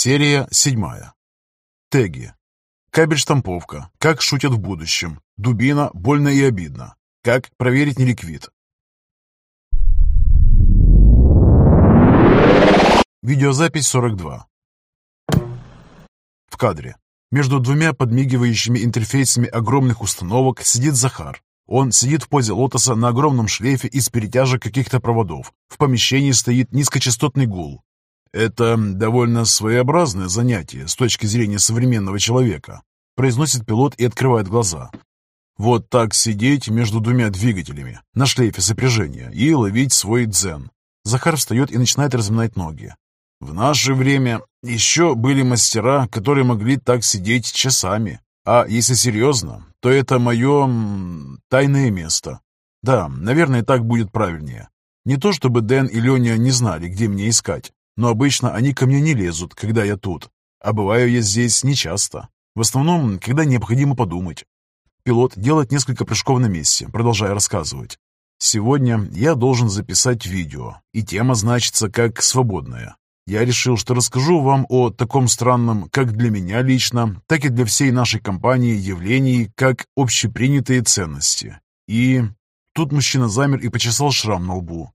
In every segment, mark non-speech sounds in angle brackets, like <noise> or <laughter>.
Серия седьмая. Теги. Кабель-штамповка. Как шутят в будущем. Дубина. Больно и обидно. Как проверить неликвид. Видеозапись 42. В кадре. Между двумя подмигивающими интерфейсами огромных установок сидит Захар. Он сидит в позе лотоса на огромном шлейфе из перетяжек каких-то проводов. В помещении стоит низкочастотный гул. «Это довольно своеобразное занятие с точки зрения современного человека», произносит пилот и открывает глаза. «Вот так сидеть между двумя двигателями на шлейфе сопряжения и ловить свой дзен». Захар встает и начинает разминать ноги. В наше время еще были мастера, которые могли так сидеть часами. А если серьезно, то это мое тайное место. Да, наверное, так будет правильнее. Не то чтобы Дэн и Леня не знали, где меня искать, но обычно они ко мне не лезут, когда я тут. А бываю я здесь нечасто. В основном, когда необходимо подумать. Пилот делает несколько прыжков на месте, продолжая рассказывать. Сегодня я должен записать видео, и тема значится как «свободная». Я решил, что расскажу вам о таком странном, как для меня лично, так и для всей нашей компании явлении, как общепринятые ценности. И тут мужчина замер и почесал шрам на лбу.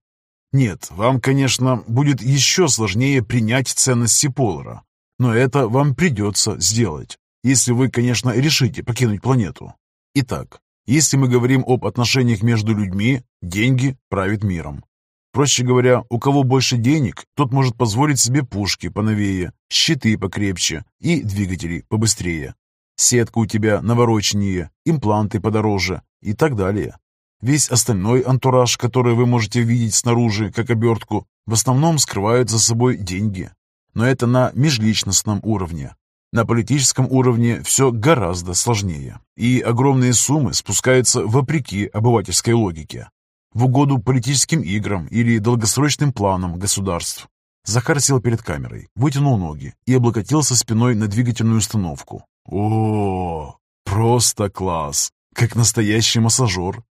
Нет, вам, конечно, будет еще сложнее принять ценности Полара, но это вам придется сделать, если вы, конечно, решите покинуть планету. Итак, если мы говорим об отношениях между людьми, деньги правят миром. Проще говоря, у кого больше денег, тот может позволить себе пушки поновее, щиты покрепче и двигатели побыстрее. Сетка у тебя навороченнее, импланты подороже и так далее. Весь остальной антураж, который вы можете видеть снаружи, как обертку, в основном скрывает за собой деньги. Но это на межличностном уровне. На политическом уровне все гораздо сложнее, и огромные суммы спускаются вопреки обывательской логике, в угоду политическим играм или долгосрочным планам государств. Захар сел перед камерой, вытянул ноги и облокотился спиной на двигательную установку. О, просто класс! Как настоящий массажер.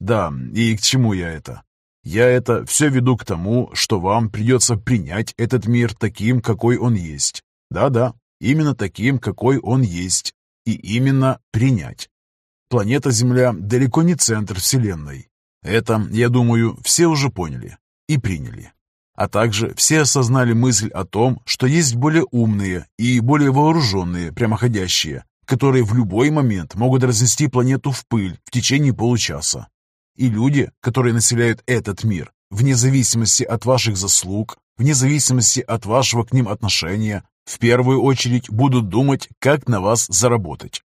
Да, и к чему я это? Я это все веду к тому, что вам придется принять этот мир таким, какой он есть. Да-да, именно таким, какой он есть. И именно принять. Планета Земля далеко не центр Вселенной. Это, я думаю, все уже поняли и приняли. А также все осознали мысль о том, что есть более умные и более вооруженные прямоходящие, которые в любой момент могут разнести планету в пыль в течение получаса. И люди, которые населяют этот мир, вне зависимости от ваших заслуг, вне зависимости от вашего к ним отношения, в первую очередь будут думать, как на вас заработать.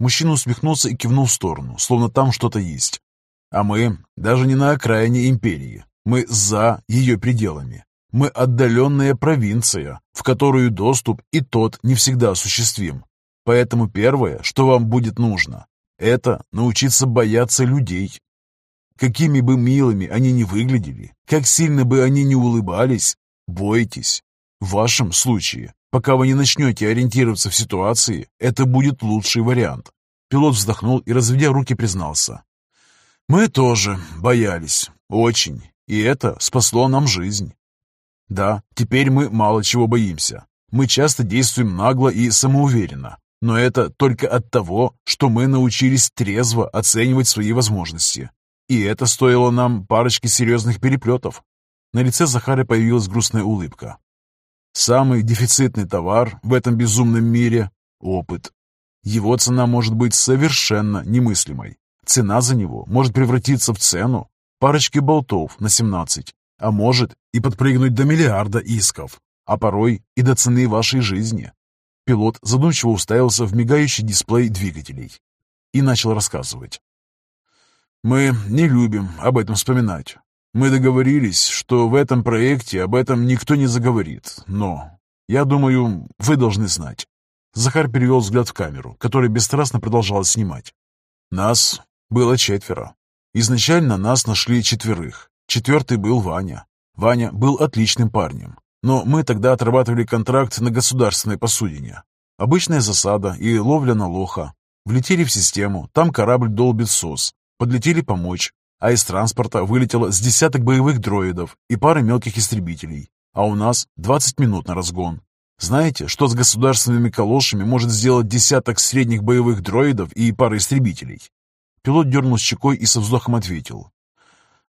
Мужчина усмехнулся и кивнул в сторону, словно там что-то есть. А мы даже не на окраине империи, мы за ее пределами. Мы отдаленная провинция, в которую доступ и тот не всегда осуществим. Поэтому первое, что вам будет нужно, это научиться бояться людей, Какими бы милыми они ни выглядели, как сильно бы они ни улыбались, бойтесь. В вашем случае, пока вы не начнете ориентироваться в ситуации, это будет лучший вариант. Пилот вздохнул и, разведя руки, признался. Мы тоже боялись. Очень. И это спасло нам жизнь. Да, теперь мы мало чего боимся. Мы часто действуем нагло и самоуверенно. Но это только от того, что мы научились трезво оценивать свои возможности и это стоило нам парочки серьезных переплетов. На лице Захара появилась грустная улыбка. Самый дефицитный товар в этом безумном мире – опыт. Его цена может быть совершенно немыслимой. Цена за него может превратиться в цену парочки болтов на 17, а может и подпрыгнуть до миллиарда исков, а порой и до цены вашей жизни. Пилот задумчиво уставился в мигающий дисплей двигателей и начал рассказывать. Мы не любим об этом вспоминать. Мы договорились, что в этом проекте об этом никто не заговорит, но, я думаю, вы должны знать. Захар перевел взгляд в камеру, которая бесстрастно продолжала снимать. Нас было четверо. Изначально нас нашли четверых. Четвертый был Ваня. Ваня был отличным парнем, но мы тогда отрабатывали контракт на государственной посудине. Обычная засада и ловля на лоха. Влетели в систему, там корабль долбит СОС, подлетели помочь, а из транспорта вылетело с десяток боевых дроидов и пара мелких истребителей, а у нас 20 минут на разгон. Знаете, что с государственными калошами может сделать десяток средних боевых дроидов и пара истребителей? Пилот дернул щекой и со вздохом ответил.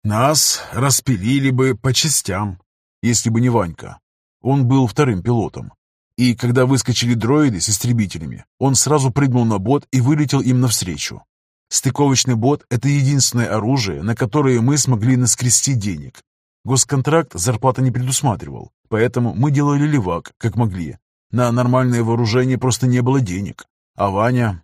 Нас распилили бы по частям, если бы не Ванька. Он был вторым пилотом. И когда выскочили дроиды с истребителями, он сразу прыгнул на бот и вылетел им навстречу. Стыковочный бот – это единственное оружие, на которое мы смогли наскрести денег. Госконтракт зарплата не предусматривал, поэтому мы делали левак, как могли. На нормальное вооружение просто не было денег. А Ваня...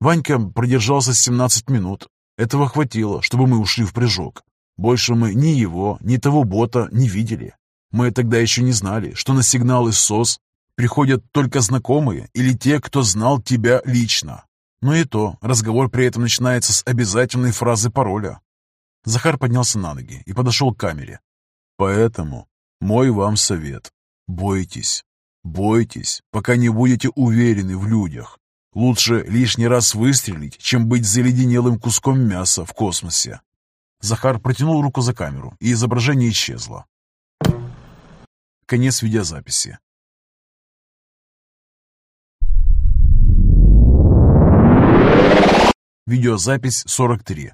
Ванька продержался 17 минут. Этого хватило, чтобы мы ушли в прыжок. Больше мы ни его, ни того бота не видели. Мы тогда еще не знали, что на сигналы СОС приходят только знакомые или те, кто знал тебя лично. Но и то, разговор при этом начинается с обязательной фразы пароля. Захар поднялся на ноги и подошел к камере. Поэтому мой вам совет. Бойтесь. Бойтесь, пока не будете уверены в людях. Лучше лишний раз выстрелить, чем быть заледенелым куском мяса в космосе. Захар протянул руку за камеру, и изображение исчезло. Конец видеозаписи. Видеозапись 43.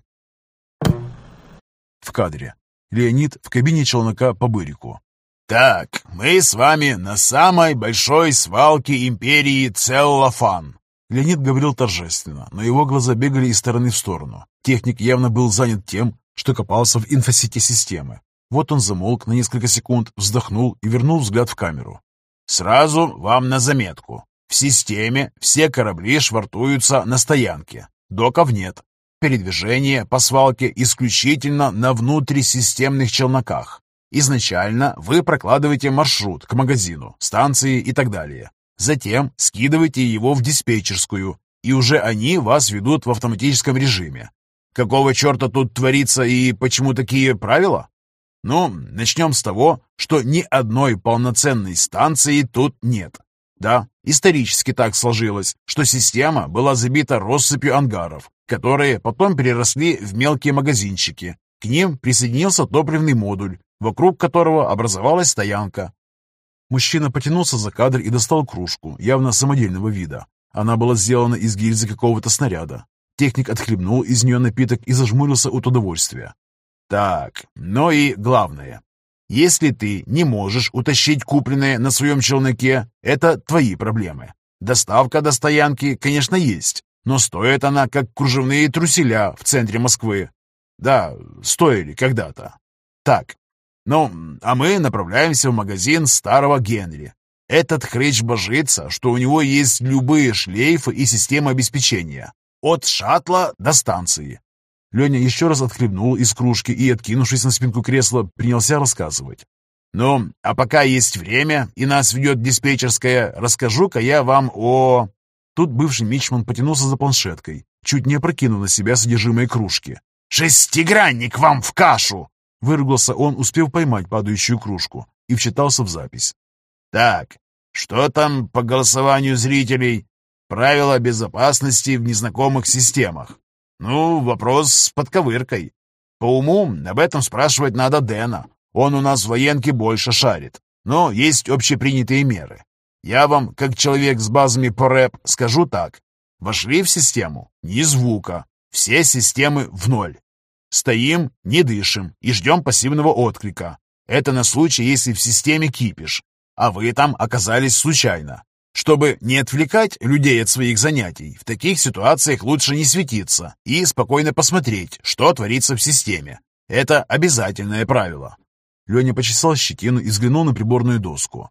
В кадре. Леонид в кабине челнока по Бырику. «Так, мы с вами на самой большой свалке империи Целлофан». Леонид говорил торжественно, но его глаза бегали из стороны в сторону. Техник явно был занят тем, что копался в инфосети системы. Вот он замолк на несколько секунд, вздохнул и вернул взгляд в камеру. «Сразу вам на заметку. В системе все корабли швартуются на стоянке. Доков нет. Передвижение по свалке исключительно на внутрисистемных челноках. Изначально вы прокладываете маршрут к магазину, станции и так далее. Затем скидываете его в диспетчерскую, и уже они вас ведут в автоматическом режиме. Какого черта тут творится и почему такие правила? Ну, начнем с того, что ни одной полноценной станции тут нет. Да, исторически так сложилось, что система была забита россыпью ангаров, которые потом переросли в мелкие магазинчики. К ним присоединился топливный модуль, вокруг которого образовалась стоянка. Мужчина потянулся за кадр и достал кружку, явно самодельного вида. Она была сделана из гильзы какого-то снаряда. Техник отхлебнул из нее напиток и зажмурился от удовольствия. «Так, но и главное. Если ты не можешь утащить купленное на своем челноке, это твои проблемы. Доставка до стоянки, конечно, есть, но стоит она, как кружевные труселя в центре Москвы. Да, стоили когда-то. Так, ну, а мы направляемся в магазин старого Генри. Этот хрыч божится, что у него есть любые шлейфы и система обеспечения. От шаттла до станции. Леня еще раз отхлебнул из кружки и, откинувшись на спинку кресла, принялся рассказывать. «Ну, а пока есть время, и нас ведет диспетчерская, расскажу-ка я вам о...» Тут бывший мичман потянулся за планшеткой, чуть не опрокинув на себя содержимое кружки. «Шестигранник вам в кашу!» Выругался он, успев поймать падающую кружку, и вчитался в запись. «Так, что там по голосованию зрителей? Правила безопасности в незнакомых системах. Ну, вопрос с подковыркой. По уму об этом спрашивать надо Дэна. Он у нас в военке больше шарит. Но есть общепринятые меры. Я вам, как человек с базами по рэп, скажу так. Вошли в систему? Ни звука. Все системы в ноль. Стоим, не дышим и ждем пассивного отклика. Это на случай, если в системе кипиш, а вы там оказались случайно. Чтобы не отвлекать людей от своих занятий, в таких ситуациях лучше не светиться и спокойно посмотреть, что творится в системе. Это обязательное правило. Леня почесал щетину и взглянул на приборную доску.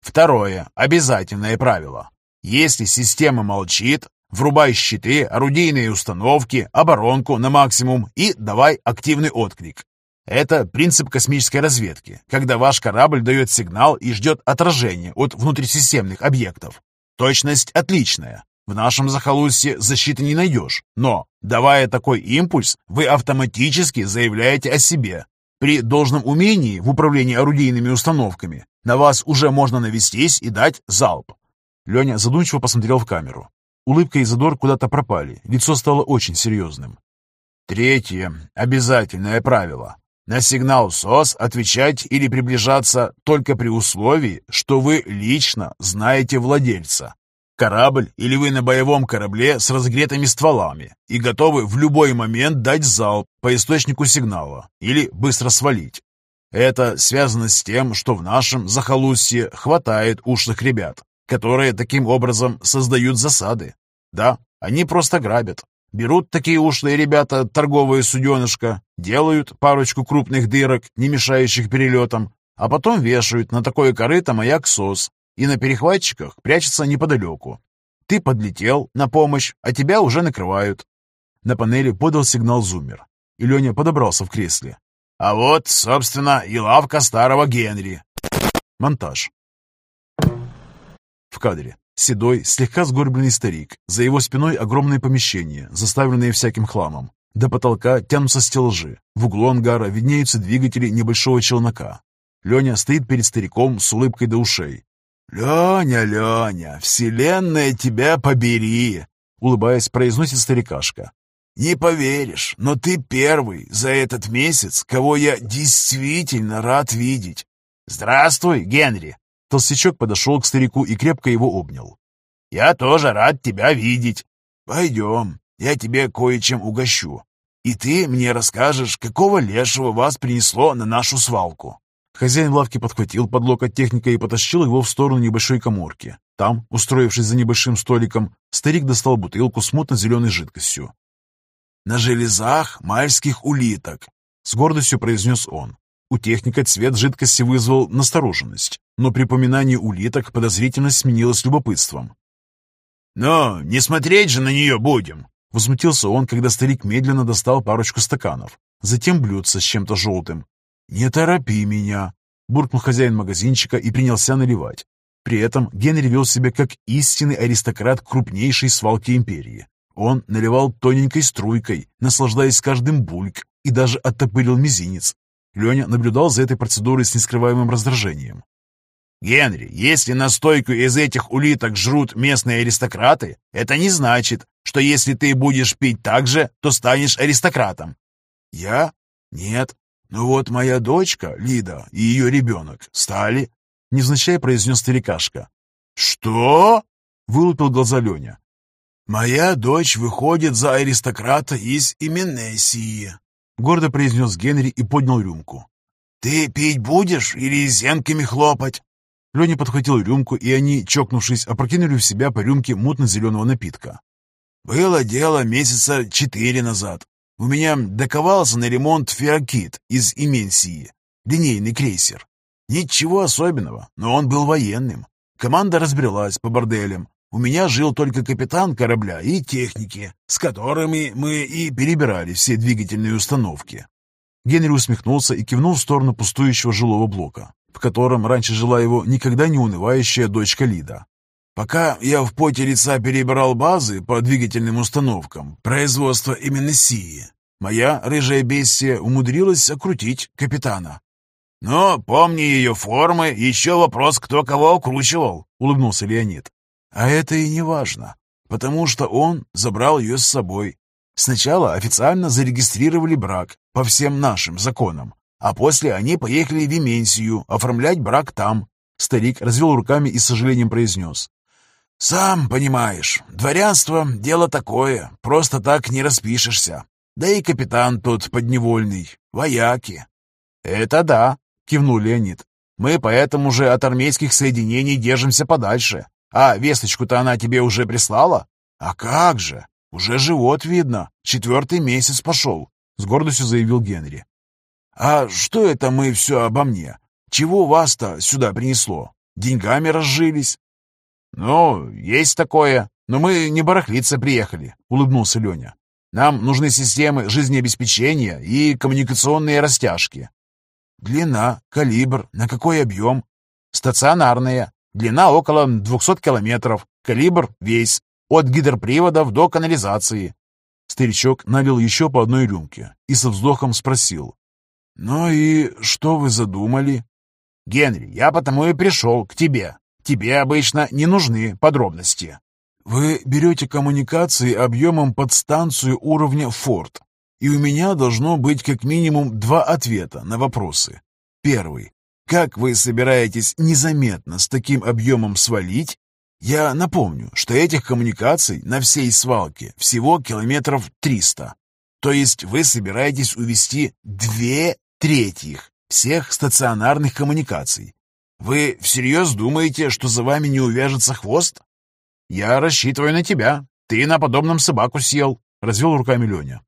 Второе, обязательное правило. Если система молчит, врубай щиты, орудийные установки, оборонку на максимум и давай активный отклик. Это принцип космической разведки, когда ваш корабль дает сигнал и ждет отражения от внутрисистемных объектов. Точность отличная. В нашем захолустье защиты не найдешь, но, давая такой импульс, вы автоматически заявляете о себе. При должном умении в управлении орудийными установками на вас уже можно навестись и дать залп. Леня задумчиво посмотрел в камеру. Улыбка и задор куда-то пропали, лицо стало очень серьезным. Третье. Обязательное правило. На сигнал СОС отвечать или приближаться только при условии, что вы лично знаете владельца. Корабль или вы на боевом корабле с разгретыми стволами и готовы в любой момент дать залп по источнику сигнала или быстро свалить. Это связано с тем, что в нашем захолустье хватает ушлых ребят, которые таким образом создают засады. Да, они просто грабят. Берут такие ушлые ребята торговое суденышко, делают парочку крупных дырок, не мешающих перелетам, а потом вешают на такое корыто маяк СОС и на перехватчиках прячется неподалеку. Ты подлетел на помощь, а тебя уже накрывают. На панели подал сигнал зумер, и Леня подобрался в кресле. А вот, собственно, и лавка старого Генри. Монтаж. В кадре. Седой, слегка сгорбленный старик. За его спиной огромное помещение, заставленное всяким хламом. До потолка тянутся стеллажи. В углу ангара виднеются двигатели небольшого челнока. Леня стоит перед стариком с улыбкой до ушей. «Леня, Леня, вселенная тебя побери!» Улыбаясь, произносит старикашка. «Не поверишь, но ты первый за этот месяц, кого я действительно рад видеть». «Здравствуй, Генри!» Толстячок подошел к старику и крепко его обнял. «Я тоже рад тебя видеть. Пойдем, я тебе кое-чем угощу. И ты мне расскажешь, какого лешего вас принесло на нашу свалку». Хозяин лавки подхватил под локоть техника и потащил его в сторону небольшой коморки. Там, устроившись за небольшим столиком, старик достал бутылку с мутно-зеленой жидкостью. «На железах мальских улиток», — с гордостью произнес он. У техника цвет жидкости вызвал настороженность, но при поминании улиток подозрительность сменилась любопытством. «Но не смотреть же на нее будем!» Возмутился он, когда старик медленно достал парочку стаканов, затем блюдце с чем-то желтым, «Не торопи меня!» — буркнул хозяин магазинчика и принялся наливать. При этом Генри вел себя как истинный аристократ крупнейшей свалки империи. Он наливал тоненькой струйкой, наслаждаясь каждым бульк, и даже оттопырил мизинец. Леня наблюдал за этой процедурой с нескрываемым раздражением. «Генри, если настойку из этих улиток жрут местные аристократы, это не значит, что если ты будешь пить так же, то станешь аристократом». «Я? Нет, «Ну вот моя дочка, Лида, и ее ребенок стали...» — невзначай произнес старикашка. «Что?» — вылупил глаза Леня. «Моя дочь выходит за аристократа из Именесии», — гордо произнес Генри и поднял рюмку. «Ты пить будешь или зенками хлопать?» Леня подхватил рюмку, и они, чокнувшись, опрокинули в себя по рюмке мутно-зеленого напитка. «Было дело месяца четыре назад. У меня доковался на ремонт ферокит из Именсии, линейный крейсер. Ничего особенного, но он был военным. Команда разбрелась по борделям. У меня жил только капитан корабля и техники, с которыми мы и перебирали все двигательные установки. Генри усмехнулся и кивнул в сторону пустующего жилого блока, в котором раньше жила его никогда не унывающая дочка Лида. Пока я в поте лица перебирал базы по двигательным установкам производства именно Сии, моя рыжая бестия умудрилась окрутить капитана. «Но, помни ее формы, еще вопрос, кто кого окручивал», — улыбнулся Леонид. «А это и не важно, потому что он забрал ее с собой. Сначала официально зарегистрировали брак по всем нашим законам, а после они поехали в Именсию оформлять брак там». Старик развел руками и с сожалением произнес. «Сам понимаешь, дворянство — дело такое, просто так не распишешься. Да и капитан тут подневольный, вояки». «Это да», — кивнул Леонид. «Мы поэтому же от армейских соединений держимся подальше. А весточку-то она тебе уже прислала?» «А как же? Уже живот видно. Четвертый месяц пошел», — с гордостью заявил Генри. «А что это мы все обо мне? Чего вас-то сюда принесло? Деньгами разжились?» «Ну, есть такое. Но мы не барахлиться приехали», — улыбнулся Леня. «Нам нужны системы жизнеобеспечения и коммуникационные растяжки». «Длина, калибр, на какой объем?» «Стационарные. Длина около 200 километров, калибр весь, от гидроприводов до канализации». Старичок налил еще по одной рюмке и со вздохом спросил. «Ну и что вы задумали?» «Генри, я потому и пришел к тебе. Тебе обычно не нужны подробности. Вы берете коммуникации объемом под станцию уровня «Форд». и у меня должно быть как минимум два ответа на вопросы. Первый. Как вы собираетесь незаметно с таким объемом свалить? Я напомню, что этих коммуникаций на всей свалке всего километров 300. То есть вы собираетесь увести две трети всех стационарных коммуникаций. Вы всерьез думаете, что за вами не увяжется хвост? Я рассчитываю на тебя. Ты на подобном собаку съел, — развел руками Леня.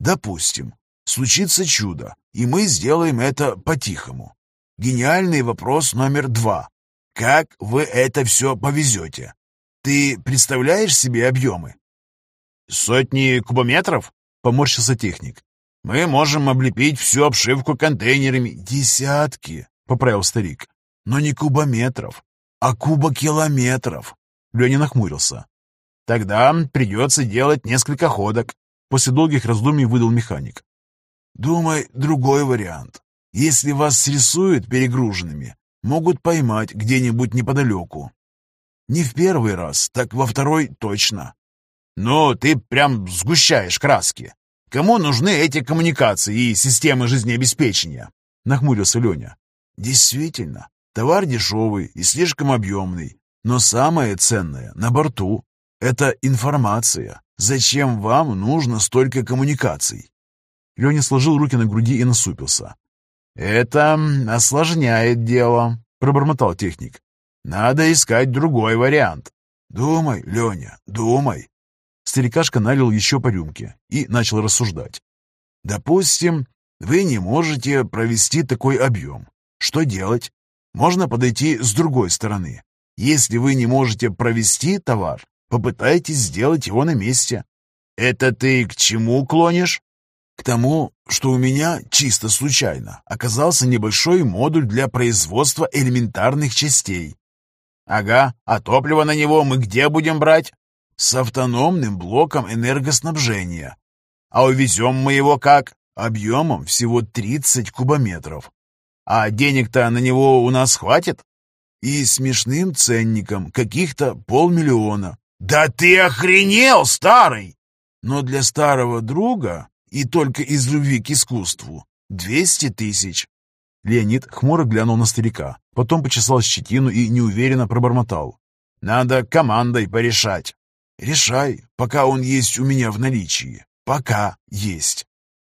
Допустим, случится чудо, и мы сделаем это по-тихому. Гениальный вопрос номер два. Как вы это все повезете? Ты представляешь себе объемы? Сотни кубометров? Поморщился техник. Мы можем облепить всю обшивку контейнерами. Десятки, поправил старик. Но не кубометров, а кубокилометров. Леня нахмурился. Тогда придется делать несколько ходок. После долгих раздумий выдал механик. Думай другой вариант. Если вас срисуют перегруженными, могут поймать где-нибудь неподалеку. Не в первый раз, так во второй точно. Ну, ты прям сгущаешь краски. Кому нужны эти коммуникации и системы жизнеобеспечения? Нахмурился Леня. Действительно, товар дешевый и слишком объемный. Но самое ценное на борту — это информация. Зачем вам нужно столько коммуникаций? Леня сложил руки на груди и насупился. «Это осложняет дело», — пробормотал техник. «Надо искать другой вариант». «Думай, Леня, думай». Старикашка налил еще по рюмке и начал рассуждать. «Допустим, вы не можете провести такой объем. Что делать? Можно подойти с другой стороны. Если вы не можете провести товар, попытайтесь сделать его на месте. Это ты к чему клонишь? К тому, что у меня чисто случайно оказался небольшой модуль для производства элементарных частей. Ага, а топливо на него мы где будем брать? С автономным блоком энергоснабжения. А увезем мы его как? Объемом всего 30 кубометров. А денег-то на него у нас хватит? И смешным ценником каких-то полмиллиона. Да ты охренел, старый! Но для старого друга и только из любви к искусству. Двести тысяч. Леонид хмуро глянул на старика, потом почесал щетину и неуверенно пробормотал. «Надо командой порешать». «Решай, пока он есть у меня в наличии. Пока есть».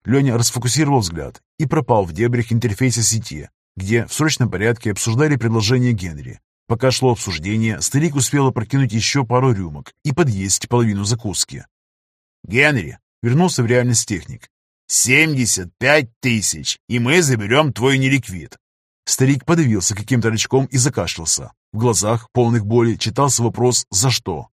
Леня расфокусировал взгляд и пропал в дебрях интерфейса сети, где в срочном порядке обсуждали предложение Генри. Пока шло обсуждение, старик успел опрокинуть еще пару рюмок и подъесть половину закуски. «Генри, Вернулся в реальность техник. «Семьдесят пять тысяч, и мы заберем твой неликвид». Старик подавился каким-то рычком и закашлялся. В глазах, полных боли, читался вопрос «За что?».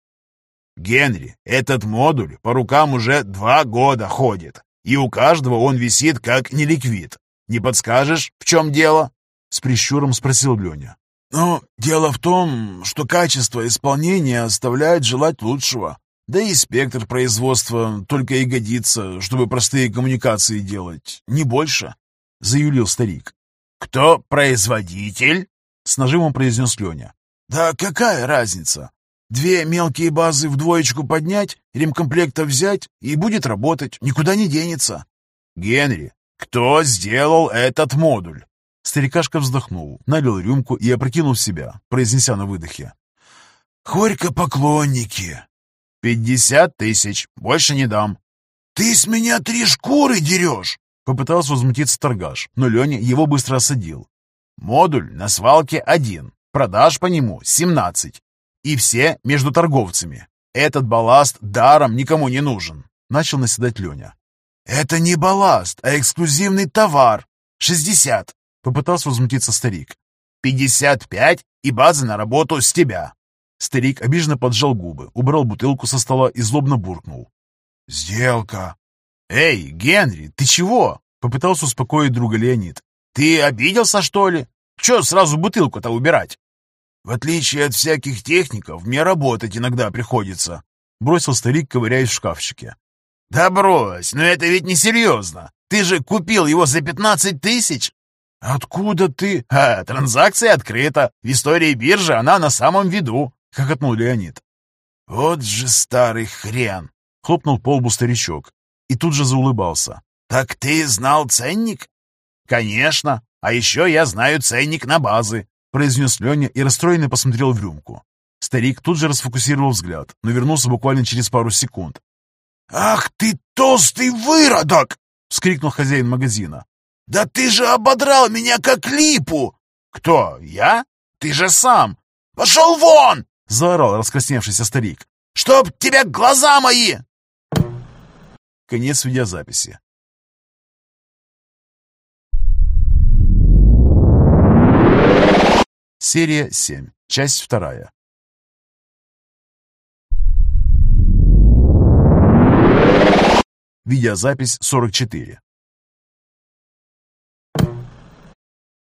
«Генри, этот модуль по рукам уже два года ходит, и у каждого он висит как неликвид. Не подскажешь, в чем дело?» С прищуром спросил Леня. «Ну, дело в том, что качество исполнения оставляет желать лучшего. Да и спектр производства только и годится, чтобы простые коммуникации делать, не больше», — заюлил старик. «Кто производитель?» — с нажимом произнес Леня. «Да какая разница? Две мелкие базы в двоечку поднять, ремкомплекта взять, и будет работать, никуда не денется». «Генри, кто сделал этот модуль?» Старикашка вздохнул, налил рюмку и опрокинул себя, произнеся на выдохе. «Хорько-поклонники! «Пятьдесят тысяч. Больше не дам». «Ты с меня три шкуры дерешь!» Попытался возмутиться торгаш, но Леня его быстро осадил. «Модуль на свалке один. Продаж по нему семнадцать. И все между торговцами. Этот балласт даром никому не нужен», — начал наседать Леня. «Это не балласт, а эксклюзивный товар. Шестьдесят!» — попытался возмутиться старик. «Пятьдесят пять и база на работу с тебя. Старик обиженно поджал губы, убрал бутылку со стола и злобно буркнул. «Сделка!» «Эй, Генри, ты чего?» — попытался успокоить друга Леонид. «Ты обиделся, что ли? Че сразу бутылку-то убирать?» «В отличие от всяких техников, мне работать иногда приходится», — бросил старик, ковыряясь в шкафчике. «Да брось, но это ведь несерьезно. Ты же купил его за пятнадцать тысяч!» «Откуда ты?» «А, транзакция открыта. В истории биржи она на самом виду. — хохотнул Леонид. «Вот же старый хрен!» — хлопнул по лбу старичок. и тут же заулыбался. «Так ты знал ценник?» «Конечно. А еще я знаю ценник на базы», произнес Леня и расстроенно посмотрел в рюмку. Старик тут же расфокусировал взгляд, но вернулся буквально через пару секунд. «Ах ты толстый выродок!» — вскрикнул хозяин магазина. «Да ты же ободрал меня как липу!» «Кто, я? Ты же сам!» «Пошел вон!» — заорал раскрасневшийся старик. «Чтоб тебя глаза мои!» Конец видеозаписи. Серия 7. Часть 2. Видеозапись 44.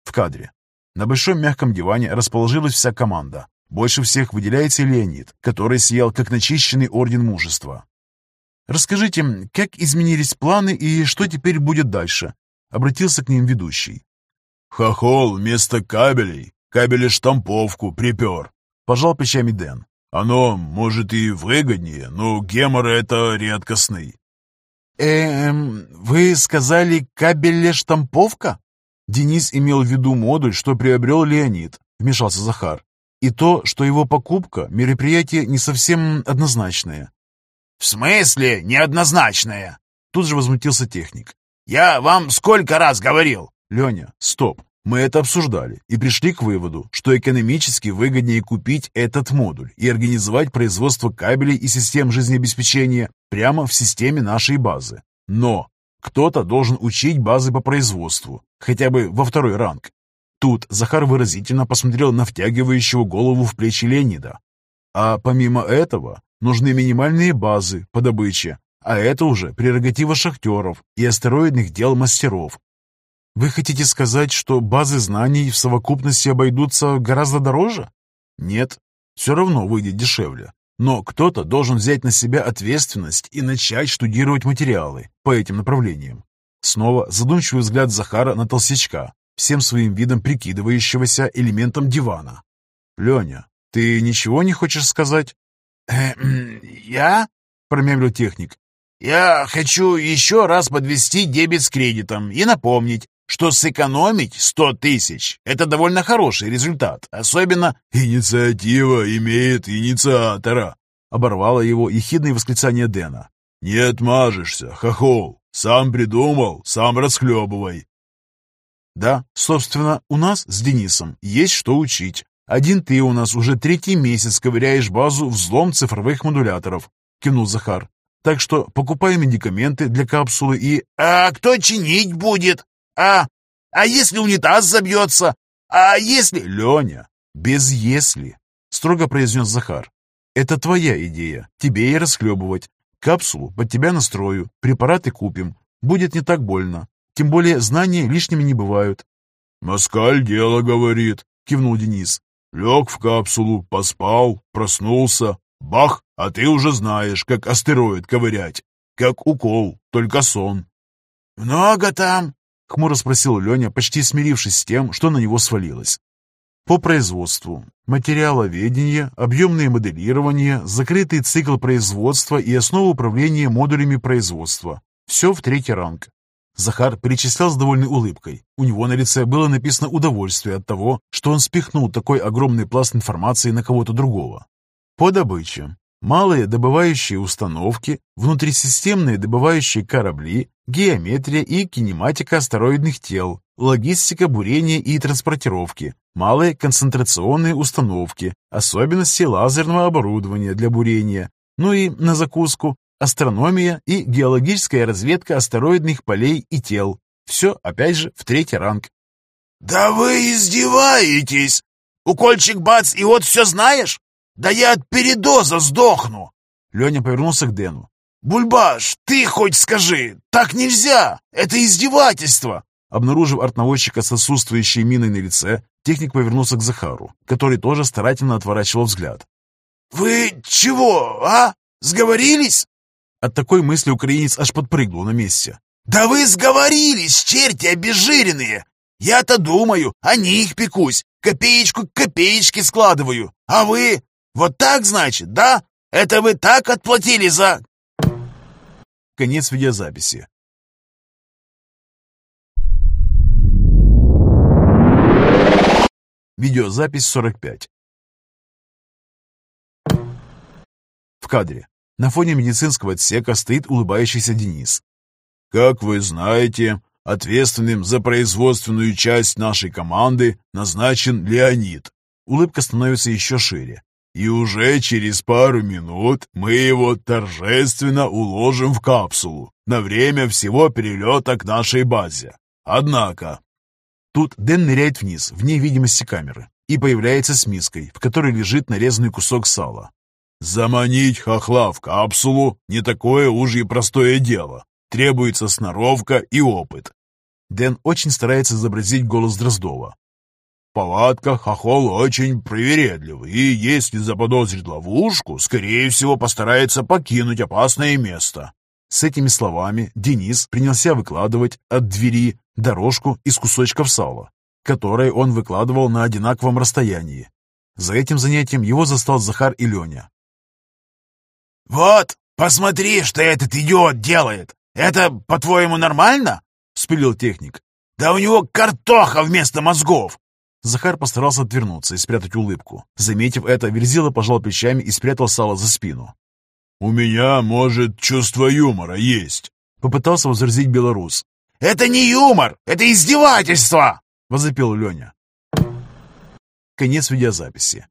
В кадре. На большом мягком диване расположилась вся команда. Больше всех выделяется Леонид, который сиял как начищенный орден мужества. «Расскажите, как изменились планы и что теперь будет дальше?» Обратился к ним ведущий. «Хохол вместо кабелей, кабели штамповку припер», — пожал плечами Дэн. «Оно, может, и выгоднее, но гемор это редкостный. «Эм, вы сказали кабель-штамповка?» Денис имел в виду модуль, что приобрел Леонид, вмешался Захар. И то, что его покупка – мероприятие не совсем однозначное. «В смысле неоднозначное?» Тут же возмутился техник. «Я вам сколько раз говорил?» «Леня, стоп. Мы это обсуждали и пришли к выводу, что экономически выгоднее купить этот модуль и организовать производство кабелей и систем жизнеобеспечения прямо в системе нашей базы. Но кто-то должен учить базы по производству, хотя бы во второй ранг. Тут Захар выразительно посмотрел на втягивающего голову в плечи Леонида. А помимо этого, нужны минимальные базы по добыче, а это уже прерогатива шахтеров и астероидных дел мастеров, вы хотите сказать, что базы знаний в совокупности обойдутся гораздо дороже? Нет, все равно выйдет дешевле. Но кто-то должен взять на себя ответственность и начать штудировать материалы по этим направлениям. Снова задумчивый взгляд Захара на толстячка, всем своим видом прикидывающегося элементом дивана. «Леня, ты ничего не хочешь сказать?» «Я?» — промямлил техник. «Я хочу еще раз подвести дебет с кредитом и напомнить, что сэкономить сто тысяч – это довольно хороший результат, особенно «Инициатива имеет инициатора», – оборвало его ехидное восклицание Дэна. «Не отмажешься, хохол, сам придумал, сам расхлебывай». «Да, собственно, у нас с Денисом есть что учить. Один ты у нас уже третий месяц ковыряешь базу взлом цифровых модуляторов», – кивнул Захар. «Так что покупай медикаменты для капсулы и...» «А кто чинить будет?» А? А если унитаз забьется? А если...» «Леня, без «если», — строго произнес Захар. «Это твоя идея, тебе и расхлебывать. Капсулу под тебя настрою, препараты купим. Будет не так больно. Тем более знания лишними не бывают». «Москаль дело говорит», — кивнул Денис. «Лег в капсулу, поспал, проснулся. Бах, а ты уже знаешь, как астероид ковырять. Как укол, только сон». «Много там?» Хмуро спросил Леня, почти смирившись с тем, что на него свалилось. По производству. Материаловедение, объемное моделирование, закрытый цикл производства и основа управления модулями производства. Все в третий ранг. Захар перечислял с довольной улыбкой. У него на лице было написано удовольствие от того, что он спихнул такой огромный пласт информации на кого-то другого. По добыче. Малые добывающие установки, внутрисистемные добывающие корабли, геометрия и кинематика астероидных тел, логистика бурения и транспортировки, малые концентрационные установки, особенности лазерного оборудования для бурения, ну и, на закуску, астрономия и геологическая разведка астероидных полей и тел. Все, опять же, в третий ранг. «Да вы издеваетесь! Укольчик бац, и вот все знаешь? Да я от передоза сдохну!» Леня повернулся к Дэну. «Бульбаш, ты хоть скажи! Так нельзя! Это издевательство!» Обнаружив артнаводчика с отсутствующей миной на лице, техник повернулся к Захару, который тоже старательно отворачивал взгляд. «Вы чего, а? Сговорились?» От такой мысли украинец аж подпрыгнул на месте. «Да вы сговорились, черти обезжиренные! Я-то думаю, о них пекусь, копеечку к копеечке складываю, а вы вот так, значит, да? Это вы так отплатили за...» Конец видеозаписи. Видеозапись 45. В кадре. На фоне медицинского отсека стоит улыбающийся Денис. Как вы знаете, ответственным за производственную часть нашей команды назначен Леонид. Улыбка становится еще шире. И уже через пару минут мы его торжественно уложим в капсулу на время всего перелета к нашей базе. Однако Тут Дэн ныряет вниз, вне видимости камеры, и появляется с миской, в которой лежит нарезанный кусок сала. «Заманить хохла в капсулу — не такое уж и простое дело. Требуется сноровка и опыт». Дэн очень старается изобразить голос Дроздова. В палатках хохол очень привередливый, и если заподозрит ловушку, скорее всего постарается покинуть опасное место. С этими словами Денис принялся выкладывать от двери дорожку из кусочков сала, которые он выкладывал на одинаковом расстоянии. За этим занятием его застал Захар и Леня. «Вот, посмотри, что этот идиот делает! Это, по-твоему, нормально?» — вспылил техник. «Да у него картоха вместо мозгов!» Захар постарался отвернуться и спрятать улыбку. Заметив это, Верзила пожал плечами и спрятал сало за спину. «У меня, может, чувство юмора есть», — попытался возразить белорус. «Это не юмор, это издевательство!» — возопил Леня. Конец видеозаписи.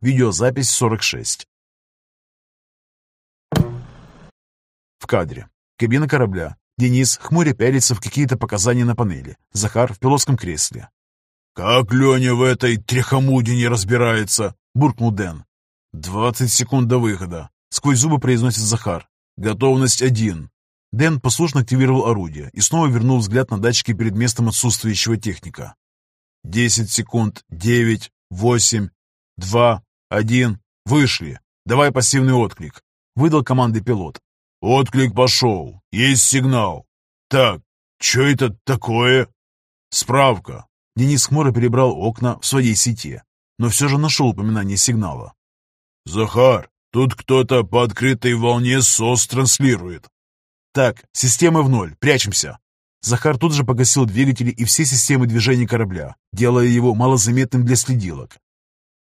Видеозапись 46. В кадре. Кабина корабля. Денис, хмуря пялится в какие-то показания на панели. Захар в пилотском кресле. «Как Леня в этой тряхомуде не разбирается?» — буркнул Дэн. «Двадцать секунд до выхода», — сквозь зубы произносит Захар. «Готовность один». Дэн послушно активировал орудие и снова вернул взгляд на датчики перед местом отсутствующего техника. «Десять секунд, девять, восемь, два, один, вышли. Давай пассивный отклик», — выдал команды пилот. «Отклик пошел, есть сигнал. Так, что это такое?» «Справка». Денис хмуро перебрал окна в своей сети, но все же нашел упоминание сигнала. «Захар, тут кто-то по открытой волне СОС транслирует». «Так, системы в ноль, прячемся». Захар тут же погасил двигатели и все системы движения корабля, делая его малозаметным для следилок.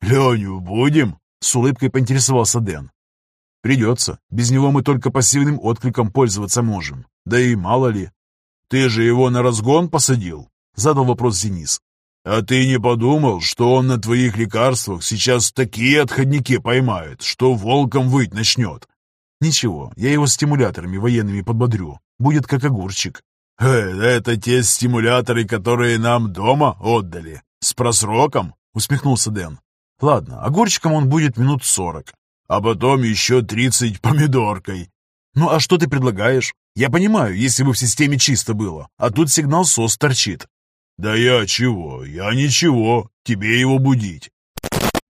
«Леню будем?» — с улыбкой поинтересовался Дэн. «Придется. Без него мы только пассивным откликом пользоваться можем. Да и мало ли». «Ты же его на разгон посадил?» — задал вопрос Денис. «А ты не подумал, что он на твоих лекарствах сейчас такие отходники поймает, что волком выть начнет?» «Ничего, я его стимуляторами военными подбодрю. Будет как огурчик». «Э, «Это те стимуляторы, которые нам дома отдали? С просроком?» — усмехнулся Дэн. «Ладно, огурчиком он будет минут сорок, а потом еще тридцать помидоркой». «Ну а что ты предлагаешь? Я понимаю, если бы в системе чисто было, а тут сигнал СОС торчит». «Да я чего? Я ничего. Тебе его будить».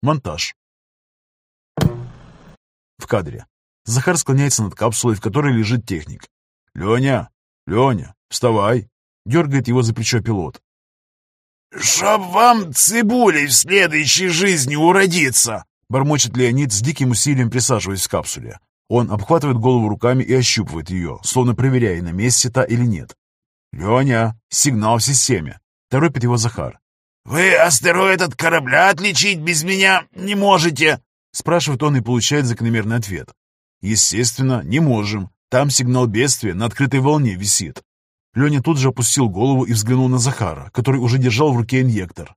Монтаж. В кадре. Захар склоняется над капсулой, в которой лежит техник. «Леня! Леня! Вставай!» Дергает его за плечо пилот. «Чтоб вам цибулей в следующей жизни уродиться!» Бормочет Леонид с диким усилием присаживаясь в капсуле. Он обхватывает голову руками и ощупывает ее, словно проверяя, на месте та или нет. «Леня! Сигнал в системе!» Торопит его Захар. «Вы астероид от корабля отличить без меня не можете?» Спрашивает он и получает закономерный ответ. «Естественно, не можем. Там сигнал бедствия на открытой волне висит». Леня тут же опустил голову и взглянул на Захара, который уже держал в руке инъектор.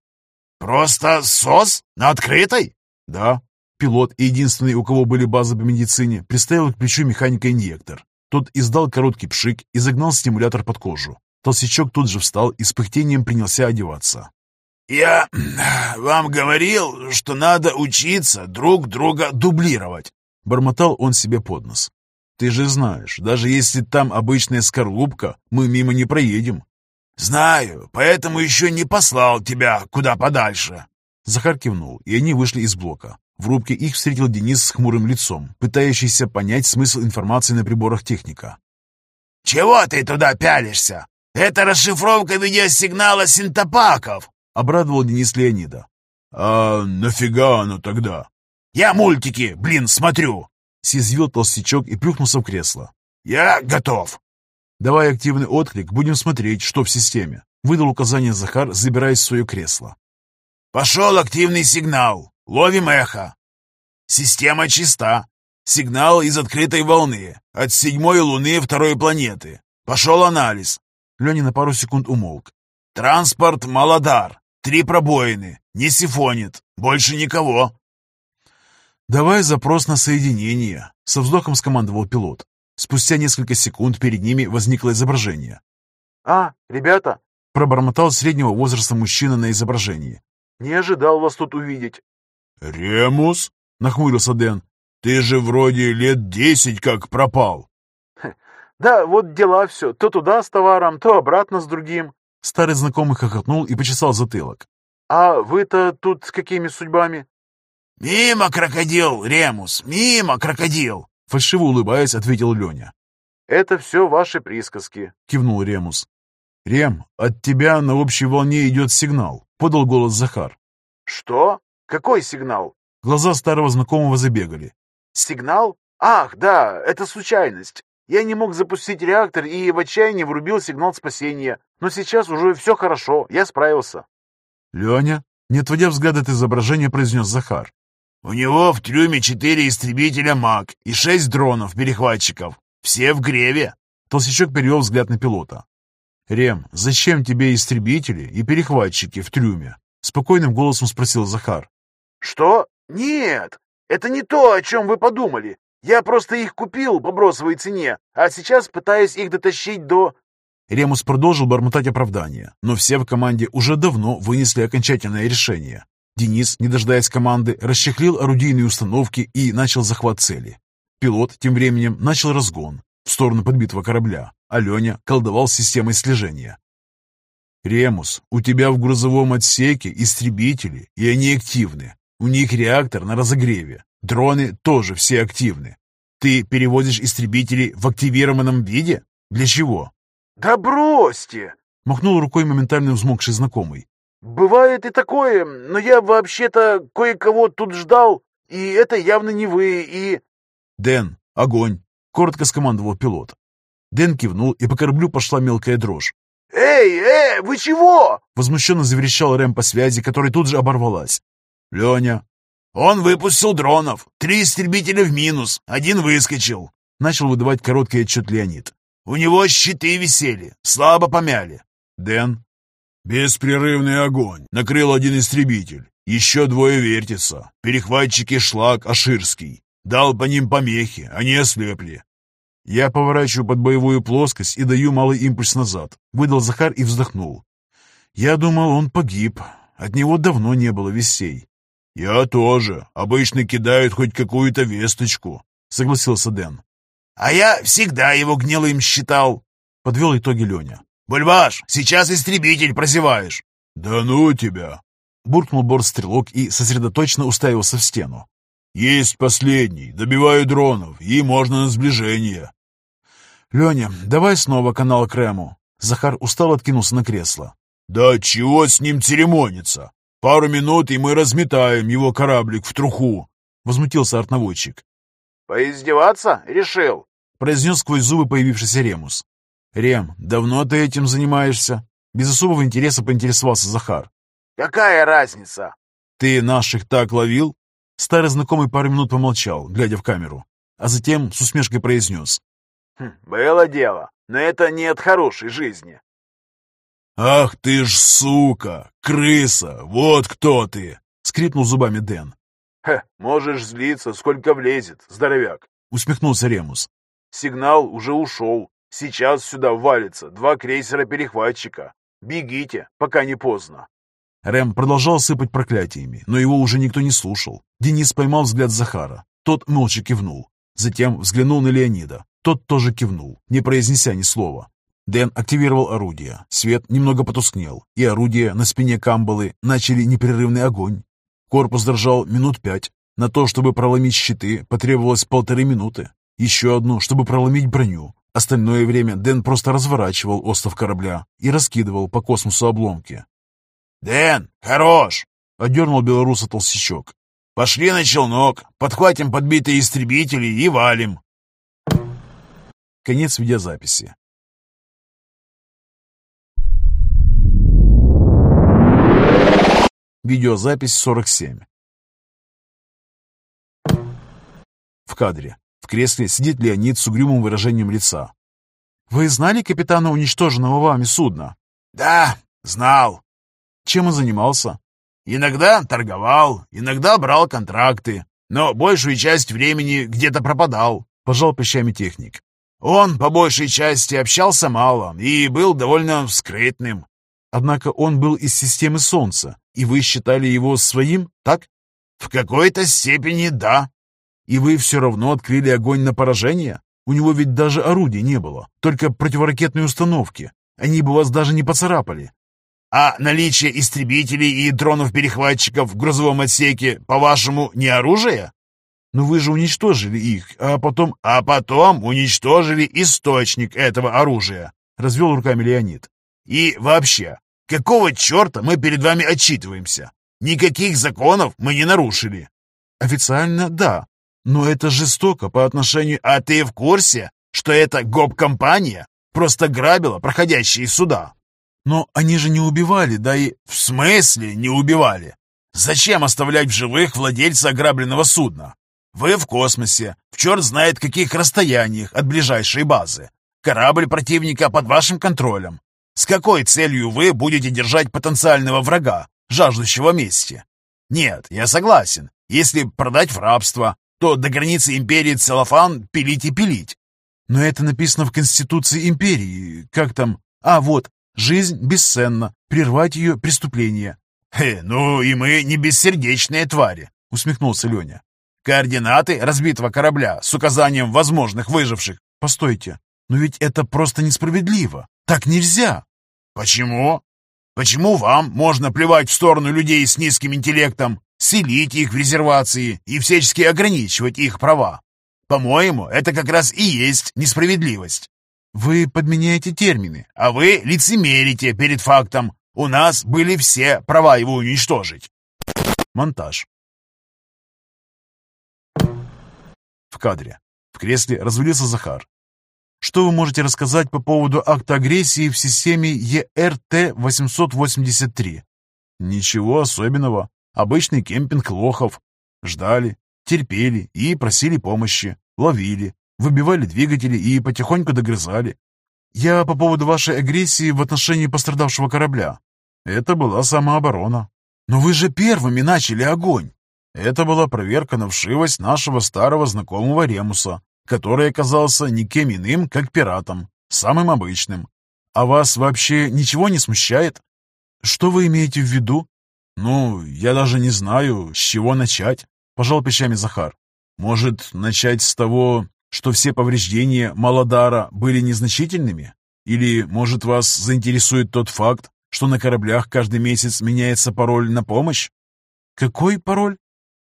«Просто СОС? На открытой?» «Да». Пилот, единственный, у кого были базы по медицине, приставил к плечу механика инъектор. Тот издал короткий пшик и загнал стимулятор под кожу. Толстячок тут же встал и с пыхтением принялся одеваться. «Я <clears throat> вам говорил, что надо учиться друг друга дублировать», — бормотал он себе под нос. «Ты же знаешь, даже если там обычная скорлупка, мы мимо не проедем». «Знаю, поэтому еще не послал тебя куда подальше». Захар кивнул, и они вышли из блока. В рубке их встретил Денис с хмурым лицом, пытающийся понять смысл информации на приборах техника. «Чего ты туда пялишься? Это расшифровка видеосигнала синтопаков!» — обрадовал Денис Леонида. «А нафига оно тогда?» Я мультики, блин, смотрю!» Съязвил толстячок и плюхнулся в кресло. «Я готов!» «Давай активный отклик, будем смотреть, что в системе», — выдал указание Захар, забираясь в свое кресло. «Пошел активный сигнал. Ловим эхо. Система чиста. Сигнал из открытой волны. От седьмой луны второй планеты. Пошел анализ». Леня на пару секунд умолк. «Транспорт Молодар. Три пробоины. Не сифонит. Больше никого». «Давай запрос на соединение», — со вздохом скомандовал пилот. Спустя несколько секунд перед ними возникло изображение. «А, ребята!» — пробормотал среднего возраста мужчина на изображении. «Не ожидал вас тут увидеть». «Ремус?» — нахмурился Дэн. «Ты же вроде лет десять как пропал». «Да, вот дела все. То туда с товаром, то обратно с другим». Старый знакомый хохотнул и почесал затылок. «А вы-то тут с какими судьбами?» «Мимо, крокодил, Ремус, мимо, крокодил!» Фальшиво улыбаясь, ответил Леня. «Это все ваши присказки», — кивнул Ремус. «Рем, от тебя на общей волне идет сигнал», — подал голос Захар. «Что? Какой сигнал?» Глаза старого знакомого забегали. «Сигнал? Ах, да, это случайность. Я не мог запустить реактор и в отчаянии врубил сигнал спасения. Но сейчас уже все хорошо, я справился». «Леня?» — не отводя взгляд от изображения, произнес Захар. У него в трюме четыре истребителя МАК и шесть дронов-перехватчиков. Все в греве. Толстячок перевел взгляд на пилота. «Рем, зачем тебе истребители и перехватчики в трюме?» Спокойным голосом спросил Захар. «Что? Нет, это не то, о чем вы подумали. Я просто их купил по бросовой цене, а сейчас пытаюсь их дотащить до...» Ремус продолжил бормотать оправдания, но все в команде уже давно вынесли окончательное решение. Денис, не дожидаясь команды, расчехлил орудийные установки и начал захват цели. Пилот тем временем начал разгон в сторону подбитого корабля, а Леня колдовал системой слежения. «Ремус, у тебя в грузовом отсеке истребители, и они активны. У них реактор на разогреве. Дроны тоже все активны. Ты переводишь истребители в активированном виде? Для чего?» «Да бросьте!» — махнул рукой моментально взмокший знакомый. «Бывает и такое, но я вообще-то кое-кого тут ждал, и это явно не вы, и...» «Дэн, огонь!» — коротко скомандовал пилот. Дэн кивнул, и по кораблю пошла мелкая дрожь. «Эй, эй, вы чего?» — возмущенно заверещал Рэм по связи, которая тут же оборвалась. «Леня!» «Он выпустил дронов. Три истребителя в минус. Один выскочил». Начал выдавать короткий отчет Леонид. «У него щиты висели. Слабо помяли». «Дэн, Беспрерывный огонь. Накрыл один истребитель. Еще двое вертятся. Перехватчики Шлак Аширский. Дал по ним помехи, они ослепли. Я поворачиваю под боевую плоскость и даю малый импульс назад. Выдал Захар и вздохнул. Я думал, он погиб. От него давно не было вестей. Я тоже. Обычно кидают хоть какую-то весточку, согласился Дэн. А я всегда его гнилым считал. Подвел итоги Леня. «Бульбаш, сейчас истребитель прозеваешь!» «Да ну тебя!» Буркнул борт-стрелок и сосредоточенно уставился в стену. «Есть последний. Добиваю дронов, и можно на сближение». «Леня, давай снова канал Крему». Захар устал откинулся на кресло. «Да чего с ним церемониться? Пару минут, и мы разметаем его кораблик в труху», — возмутился артноводчик. «Поиздеваться? Решил?» — произнес сквозь зубы появившийся Ремус. «Рем, давно ты этим занимаешься?» Без особого интереса поинтересовался Захар. «Какая разница?» «Ты наших так ловил?» Старый знакомый пару минут помолчал, глядя в камеру, а затем с усмешкой произнес. Хм, «Было дело, но это не от хорошей жизни». «Ах ты ж сука! Крыса! Вот кто ты!» — скрипнул зубами Дэн. «Хе, можешь злиться, сколько влезет, здоровяк!» — усмехнулся Ремус. «Сигнал уже ушел. Сейчас сюда валится два крейсера-перехватчика. Бегите, пока не поздно. Рэм продолжал сыпать проклятиями, но его уже никто не слушал. Денис поймал взгляд Захара. Тот молча кивнул. Затем взглянул на Леонида. Тот тоже кивнул, не произнеся ни слова. Дэн активировал орудие. Свет немного потускнел, и орудия на спине Камбалы начали непрерывный огонь. Корпус дрожал минут пять. На то, чтобы проломить щиты, потребовалось полторы минуты. Еще одну, чтобы проломить броню. Остальное время Дэн просто разворачивал остров корабля и раскидывал по космосу обломки. «Дэн, хорош!» — одернул белоруса толстячок. Пошли на челнок, подхватим подбитые истребители и валим. Конец видеозаписи. Видеозапись 47. В кадре. В кресле сидит Леонид с угрюмым выражением лица. «Вы знали капитана уничтоженного вами судна?» «Да, знал». «Чем он занимался?» «Иногда торговал, иногда брал контракты, но большую часть времени где-то пропадал», — пожал плечами техник. «Он по большей части общался мало и был довольно скрытным». «Однако он был из системы Солнца, и вы считали его своим, так?» «В какой-то степени да», и вы все равно открыли огонь на поражение? У него ведь даже орудий не было, только противоракетные установки. Они бы вас даже не поцарапали. А наличие истребителей и дронов-перехватчиков в грузовом отсеке, по-вашему, не оружие? Но вы же уничтожили их, а потом... А потом уничтожили источник этого оружия, развел руками Леонид. И вообще, какого черта мы перед вами отчитываемся? Никаких законов мы не нарушили. Официально, да, но это жестоко по отношению... А ты в курсе, что эта гоп-компания просто грабила проходящие суда? Но они же не убивали, да и... В смысле не убивали? Зачем оставлять в живых владельца ограбленного судна? Вы в космосе, в черт знает каких расстояниях от ближайшей базы. Корабль противника под вашим контролем. С какой целью вы будете держать потенциального врага, жаждущего мести? Нет, я согласен. Если продать в рабство, то до границы империи целлофан пилить и пилить. Но это написано в Конституции империи. Как там? А, вот. Жизнь бесценна. Прервать ее преступление. Хе, ну и мы не бессердечные твари, усмехнулся Леня. Координаты разбитого корабля с указанием возможных выживших. Постойте, но ведь это просто несправедливо. Так нельзя. Почему? Почему вам можно плевать в сторону людей с низким интеллектом, селить их в резервации и всячески ограничивать их права. По-моему, это как раз и есть несправедливость. Вы подменяете термины, а вы лицемерите перед фактом. У нас были все права его уничтожить. Монтаж. В кадре. В кресле развалился Захар. Что вы можете рассказать по поводу акта агрессии в системе ЕРТ-883? Ничего особенного. Обычный кемпинг лохов. Ждали, терпели и просили помощи, ловили, выбивали двигатели и потихоньку догрызали. Я по поводу вашей агрессии в отношении пострадавшего корабля. Это была самооборона. Но вы же первыми начали огонь. Это была проверка на вшивость нашего старого знакомого Ремуса, который оказался никем иным, как пиратом, самым обычным. А вас вообще ничего не смущает? Что вы имеете в виду? «Ну, я даже не знаю, с чего начать», — пожал плечами Захар. «Может, начать с того, что все повреждения Малодара были незначительными? Или, может, вас заинтересует тот факт, что на кораблях каждый месяц меняется пароль на помощь?» «Какой пароль?»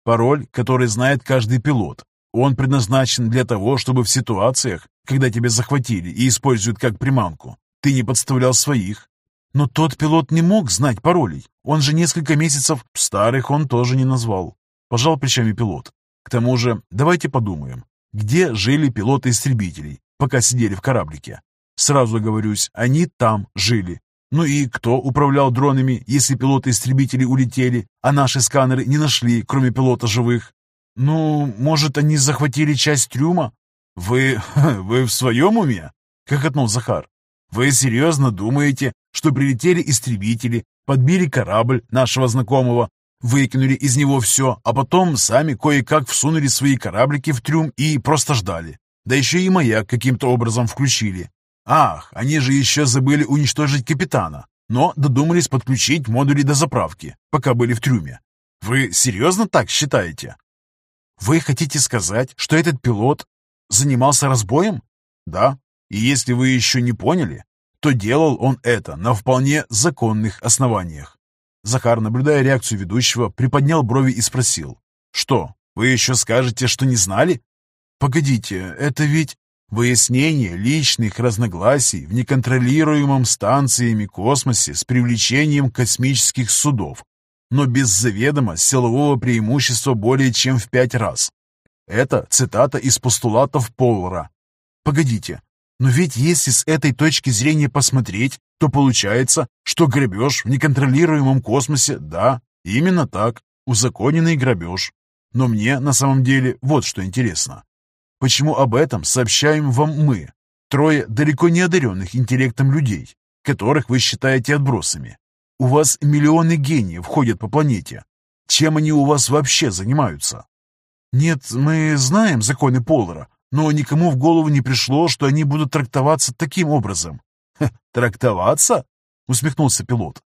«Пароль, который знает каждый пилот. Он предназначен для того, чтобы в ситуациях, когда тебя захватили и используют как приманку, ты не подставлял своих. Но тот пилот не мог знать паролей. Он же несколько месяцев старых он тоже не назвал. Пожал плечами пилот. К тому же, давайте подумаем, где жили пилоты истребителей, пока сидели в кораблике. Сразу говорюсь, они там жили. Ну и кто управлял дронами, если пилоты истребителей улетели, а наши сканеры не нашли, кроме пилота живых? Ну, может, они захватили часть трюма? Вы... <laughs> вы в своем уме? Хохотнул Захар. Вы серьезно думаете, что прилетели истребители, подбили корабль нашего знакомого, выкинули из него все, а потом сами кое-как всунули свои кораблики в трюм и просто ждали. Да еще и маяк каким-то образом включили. Ах, они же еще забыли уничтожить капитана, но додумались подключить модули до заправки, пока были в трюме. Вы серьезно так считаете? Вы хотите сказать, что этот пилот занимался разбоем? Да, и если вы еще не поняли, то делал он это на вполне законных основаниях. Захар, наблюдая реакцию ведущего, приподнял брови и спросил. «Что, вы еще скажете, что не знали?» «Погодите, это ведь...» «Выяснение личных разногласий в неконтролируемом станциями космосе с привлечением космических судов. но без заведомо силового преимущества более чем в пять раз. Это цитата из постулатов Поллера. Погодите, но ведь если с этой точки зрения посмотреть, то получается, что грабеж в неконтролируемом космосе, да, именно так, узаконенный грабеж. Но мне на самом деле вот что интересно. Почему об этом сообщаем вам мы, трое далеко не одаренных интеллектом людей, которых вы считаете отбросами? У вас миллионы гениев ходят по планете. Чем они у вас вообще занимаются? Нет, мы знаем законы Поллера, но никому в голову не пришло, что они будут трактоваться таким образом. «Трактоваться?» — усмехнулся пилот.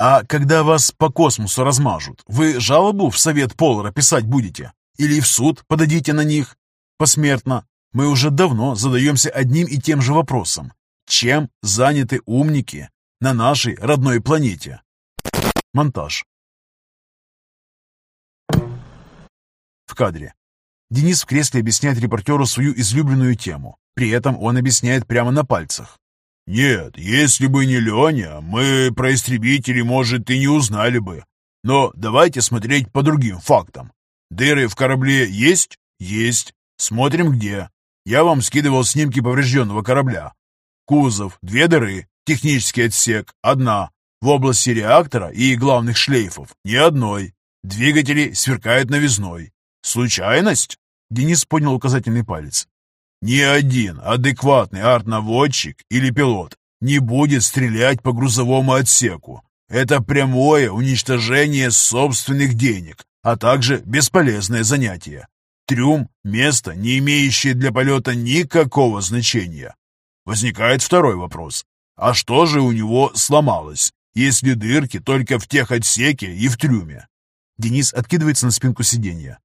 «А когда вас по космосу размажут, вы жалобу в совет Полара писать будете? Или в суд подадите на них? Посмертно. Мы уже давно задаемся одним и тем же вопросом. Чем заняты умники на нашей родной планете?» Монтаж. В кадре. Денис в кресле объясняет репортеру свою излюбленную тему. При этом он объясняет прямо на пальцах. «Нет, если бы не Леня, мы про истребители, может, и не узнали бы. Но давайте смотреть по другим фактам. Дыры в корабле есть? Есть. Смотрим где. Я вам скидывал снимки поврежденного корабля. Кузов, две дыры, технический отсек, одна. В области реактора и главных шлейфов ни одной. Двигатели сверкают новизной. Случайность? Денис поднял указательный палец. «Ни один адекватный артнаводчик или пилот не будет стрелять по грузовому отсеку. Это прямое уничтожение собственных денег, а также бесполезное занятие. Трюм – место, не имеющее для полета никакого значения. Возникает второй вопрос. А что же у него сломалось, если дырки только в тех отсеке и в трюме? Денис откидывается на спинку сиденья.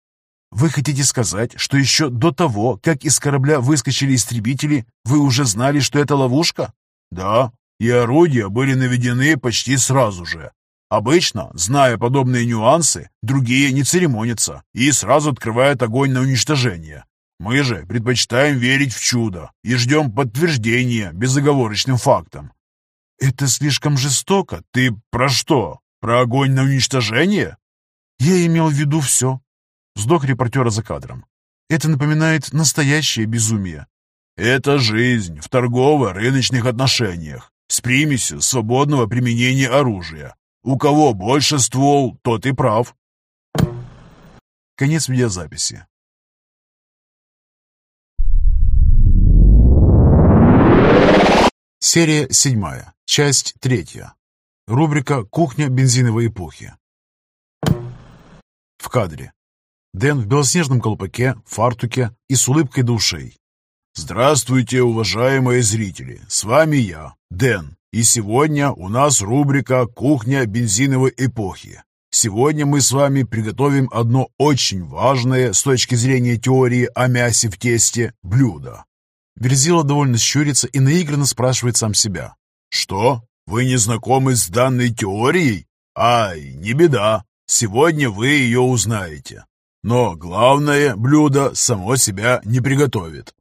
Вы хотите сказать, что еще до того, как из корабля выскочили истребители, вы уже знали, что это ловушка? Да, и орудия были наведены почти сразу же. Обычно, зная подобные нюансы, другие не церемонятся и сразу открывают огонь на уничтожение. Мы же предпочитаем верить в чудо и ждем подтверждения безоговорочным фактам. Это слишком жестоко. Ты про что? Про огонь на уничтожение? Я имел в виду все. Вздох репортера за кадром. Это напоминает настоящее безумие. Это жизнь в торгово-рыночных отношениях с примесью свободного применения оружия. У кого больше ствол, тот и прав. Конец видеозаписи. Серия седьмая, часть третья. Рубрика «Кухня бензиновой эпохи». В кадре. Дэн в белоснежном колпаке, фартуке и с улыбкой до ушей. «Здравствуйте, уважаемые зрители! С вами я, Дэн, и сегодня у нас рубрика «Кухня бензиновой эпохи». Сегодня мы с вами приготовим одно очень важное с точки зрения теории о мясе в тесте блюдо. Верзила довольно щурится и наигранно спрашивает сам себя. «Что? Вы не знакомы с данной теорией? Ай, не беда. Сегодня вы ее узнаете. Но главное блюдо само себя не приготовит.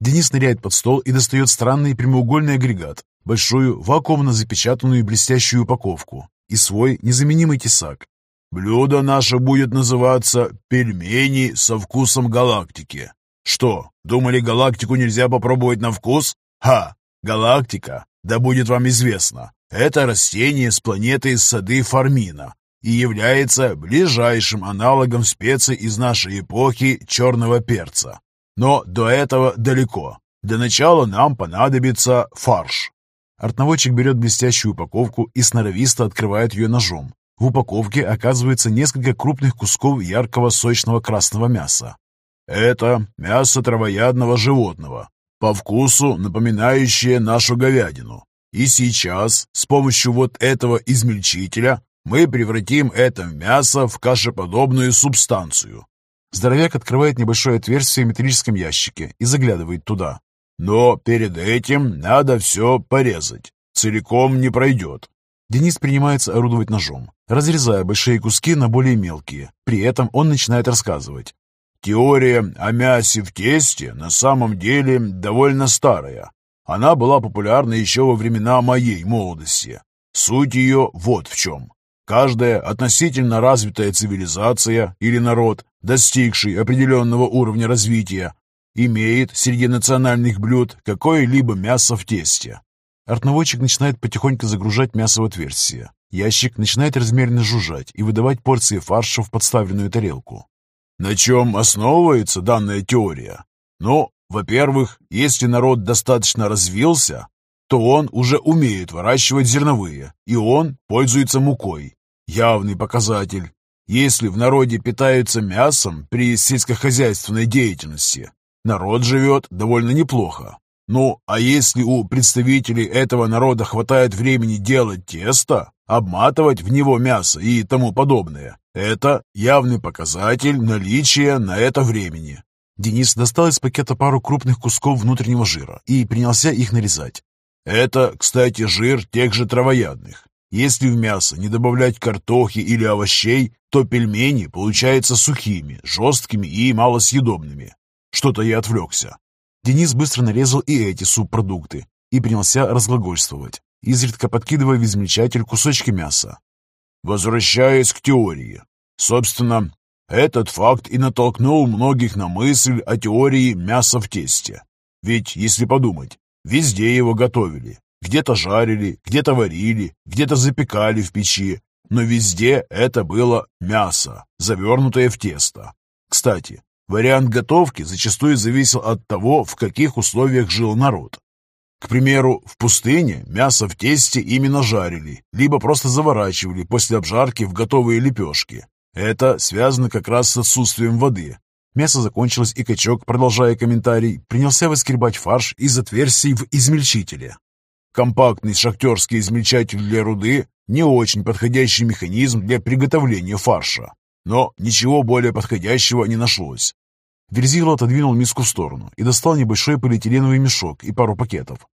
Денис ныряет под стол и достает странный прямоугольный агрегат, большую вакуумно запечатанную блестящую упаковку и свой незаменимый тесак. Блюдо наше будет называться «Пельмени со вкусом галактики». Что, думали, галактику нельзя попробовать на вкус? Ха! Галактика, да будет вам известно, это растение с планеты Сады Фармина, и является ближайшим аналогом специй из нашей эпохи черного перца. Но до этого далеко. Для начала нам понадобится фарш. Артноводчик берет блестящую упаковку и сноровисто открывает ее ножом. В упаковке оказывается несколько крупных кусков яркого сочного красного мяса. Это мясо травоядного животного, по вкусу напоминающее нашу говядину. И сейчас с помощью вот этого измельчителя мы превратим это мясо в кашеподобную субстанцию. Здоровяк открывает небольшое отверстие в металлическом ящике и заглядывает туда. Но перед этим надо все порезать. Целиком не пройдет. Денис принимается орудовать ножом, разрезая большие куски на более мелкие. При этом он начинает рассказывать. Теория о мясе в тесте на самом деле довольно старая. Она была популярна еще во времена моей молодости. Суть ее вот в чем. Каждая относительно развитая цивилизация или народ, достигший определенного уровня развития, имеет среди национальных блюд какое-либо мясо в тесте. Артноводчик начинает потихоньку загружать мясо в отверстие. Ящик начинает размеренно жужжать и выдавать порции фарша в подставленную тарелку. На чем основывается данная теория? Ну, во-первых, если народ достаточно развился, то он уже умеет выращивать зерновые, и он пользуется мукой. Явный показатель. Если в народе питаются мясом при сельскохозяйственной деятельности, народ живет довольно неплохо. Ну, а если у представителей этого народа хватает времени делать тесто, обматывать в него мясо и тому подобное, это явный показатель наличия на это времени. Денис достал из пакета пару крупных кусков внутреннего жира и принялся их нарезать. Это, кстати, жир тех же травоядных. Если в мясо не добавлять картохи или овощей, то пельмени получаются сухими, жесткими и малосъедобными. Что-то я отвлекся. Денис быстро нарезал и эти субпродукты и принялся разглагольствовать, изредка подкидывая в измельчатель кусочки мяса. Возвращаясь к теории. Собственно, этот факт и натолкнул многих на мысль о теории мяса в тесте. Ведь, если подумать, везде его готовили. Где-то жарили, где-то варили, где-то запекали в печи, но везде это было мясо, завернутое в тесто. Кстати, вариант готовки зачастую зависел от того, в каких условиях жил народ. К примеру, в пустыне мясо в тесте именно жарили, либо просто заворачивали после обжарки в готовые лепешки. Это связано как раз с отсутствием воды. Мясо закончилось, и качок, продолжая комментарий, принялся выскребать фарш из отверстий в измельчителе. Компактный шахтерский измельчатель для руды – не очень подходящий механизм для приготовления фарша. Но ничего более подходящего не нашлось. Верзила отодвинул миску в сторону и достал небольшой полиэтиленовый мешок и пару пакетов.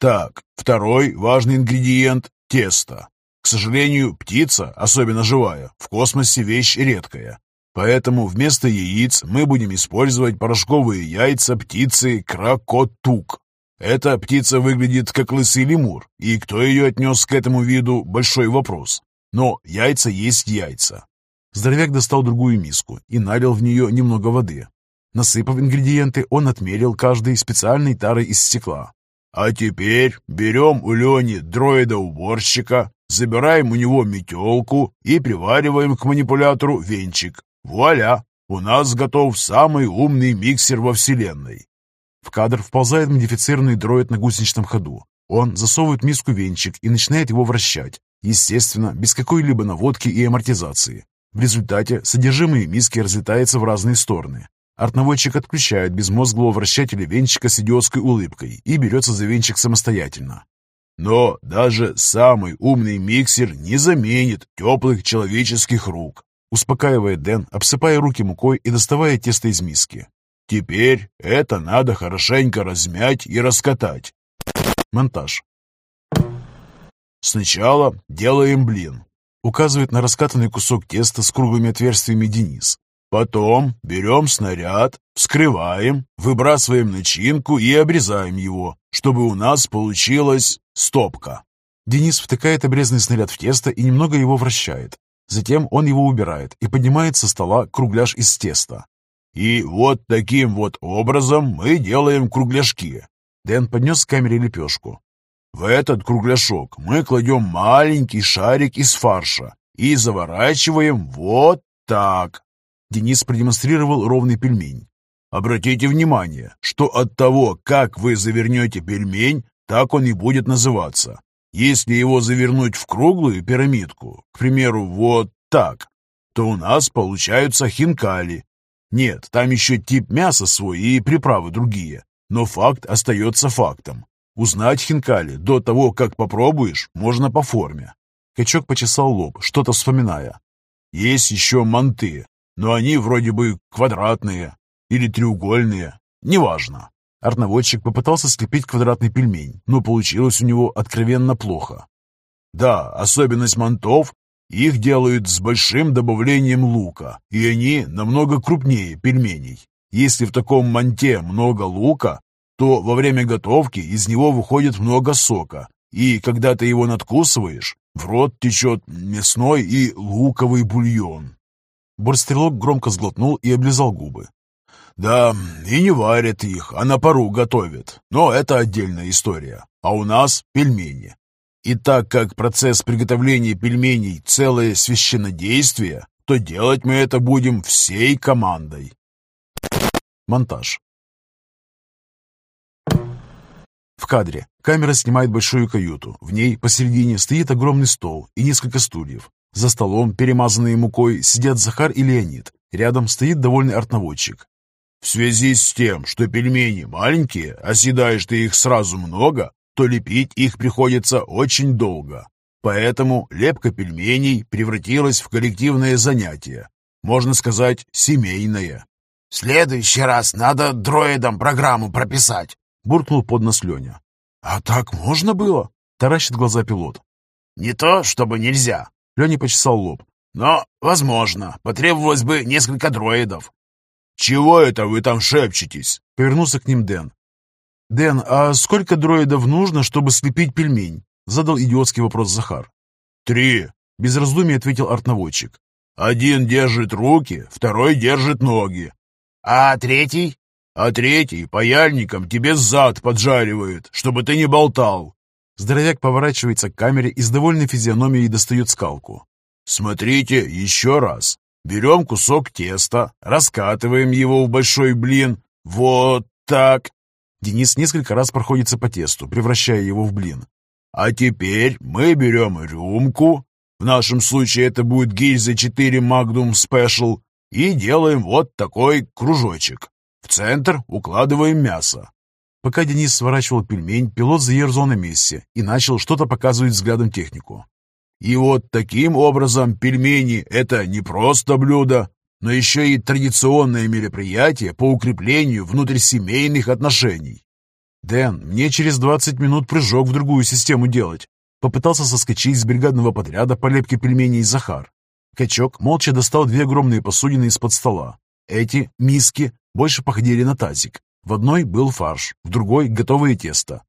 Так, второй важный ингредиент – тесто. К сожалению, птица, особенно живая, в космосе вещь редкая. Поэтому вместо яиц мы будем использовать порошковые яйца птицы кракотук. Эта птица выглядит как лысый лемур, и кто ее отнес к этому виду – большой вопрос. Но яйца есть яйца. Здоровяк достал другую миску и налил в нее немного воды. Насыпав ингредиенты, он отмерил каждый специальной тарой из стекла. А теперь берем у Лени дроида-уборщика, забираем у него метелку и привариваем к манипулятору венчик. Вуаля! У нас готов самый умный миксер во Вселенной. В кадр вползает модифицированный дроид на гусеничном ходу. Он засовывает миску венчик и начинает его вращать. Естественно, без какой-либо наводки и амортизации. В результате содержимое миски разлетается в разные стороны. Артнаводчик отключает безмозглого вращателя венчика с идиотской улыбкой и берется за венчик самостоятельно. Но даже самый умный миксер не заменит теплых человеческих рук, успокаивает Дэн, обсыпая руки мукой и доставая тесто из миски. Теперь это надо хорошенько размять и раскатать. Монтаж. Сначала делаем блин. Указывает на раскатанный кусок теста с круглыми отверстиями Денис. Потом берем снаряд, вскрываем, выбрасываем начинку и обрезаем его, чтобы у нас получилась стопка. Денис втыкает обрезанный снаряд в тесто и немного его вращает. Затем он его убирает и поднимает со стола кругляш из теста. И вот таким вот образом мы делаем кругляшки. Дэн поднес к камере лепешку. В этот кругляшок мы кладем маленький шарик из фарша и заворачиваем вот так. Денис продемонстрировал ровный пельмень. Обратите внимание, что от того, как вы завернете пельмень, так он и будет называться. Если его завернуть в круглую пирамидку, к примеру, вот так, то у нас получаются хинкали, нет, там еще тип мяса свой и приправы другие. Но факт остается фактом. Узнать хинкали до того, как попробуешь, можно по форме. Качок почесал лоб, что-то вспоминая. Есть еще манты, но они вроде бы квадратные или треугольные, неважно. Арноводчик попытался слепить квадратный пельмень, но получилось у него откровенно плохо. Да, особенность мантов их делают с большим добавлением лука, и они намного крупнее пельменей. Если в таком манте много лука, то во время готовки из него выходит много сока, и когда ты его надкусываешь, В рот течет мясной и луковый бульон. Борстрелок громко сглотнул и облизал губы. Да, и не варят их, а на пару готовят. Но это отдельная история. А у нас пельмени. И так как процесс приготовления пельменей – целое священнодействие, то делать мы это будем всей командой. Монтаж. В кадре камера снимает большую каюту. В ней посередине стоит огромный стол и несколько стульев. За столом, перемазанные мукой, сидят Захар и Леонид. Рядом стоит довольный артноводчик. В связи с тем, что пельмени маленькие, а съедаешь ты их сразу много, то лепить их приходится очень долго. Поэтому лепка пельменей превратилась в коллективное занятие. Можно сказать, семейное. «В следующий раз надо дроидам программу прописать», — буркнул под нос Леня. «А так можно было?» — таращит глаза пилот. «Не то, чтобы нельзя», — Леня почесал лоб. «Но, возможно, потребовалось бы несколько дроидов». «Чего это вы там шепчетесь?» — повернулся к ним Дэн. «Дэн, а сколько дроидов нужно, чтобы слепить пельмень?» — задал идиотский вопрос Захар. «Три», — без раздумий ответил артноводчик. «Один держит руки, второй держит ноги». «А третий?» «А третий паяльником тебе зад поджаривает, чтобы ты не болтал». Здоровяк поворачивается к камере и с довольной физиономией достает скалку. «Смотрите еще раз. Берем кусок теста, раскатываем его в большой блин. Вот так. Денис несколько раз проходится по тесту, превращая его в блин. А теперь мы берем рюмку, в нашем случае это будет гильза 4 Magnum Special, и делаем вот такой кружочек. В центр укладываем мясо. Пока Денис сворачивал пельмень, пилот заерзал на месте и начал что-то показывать взглядом технику. И вот таким образом пельмени – это не просто блюдо, но еще и традиционное мероприятие по укреплению внутрисемейных отношений. «Дэн, мне через 20 минут прыжок в другую систему делать», попытался соскочить с бригадного подряда по лепке пельменей Захар. Качок молча достал две огромные посудины из-под стола. Эти миски больше походили на тазик. В одной был фарш, в другой — готовое тесто.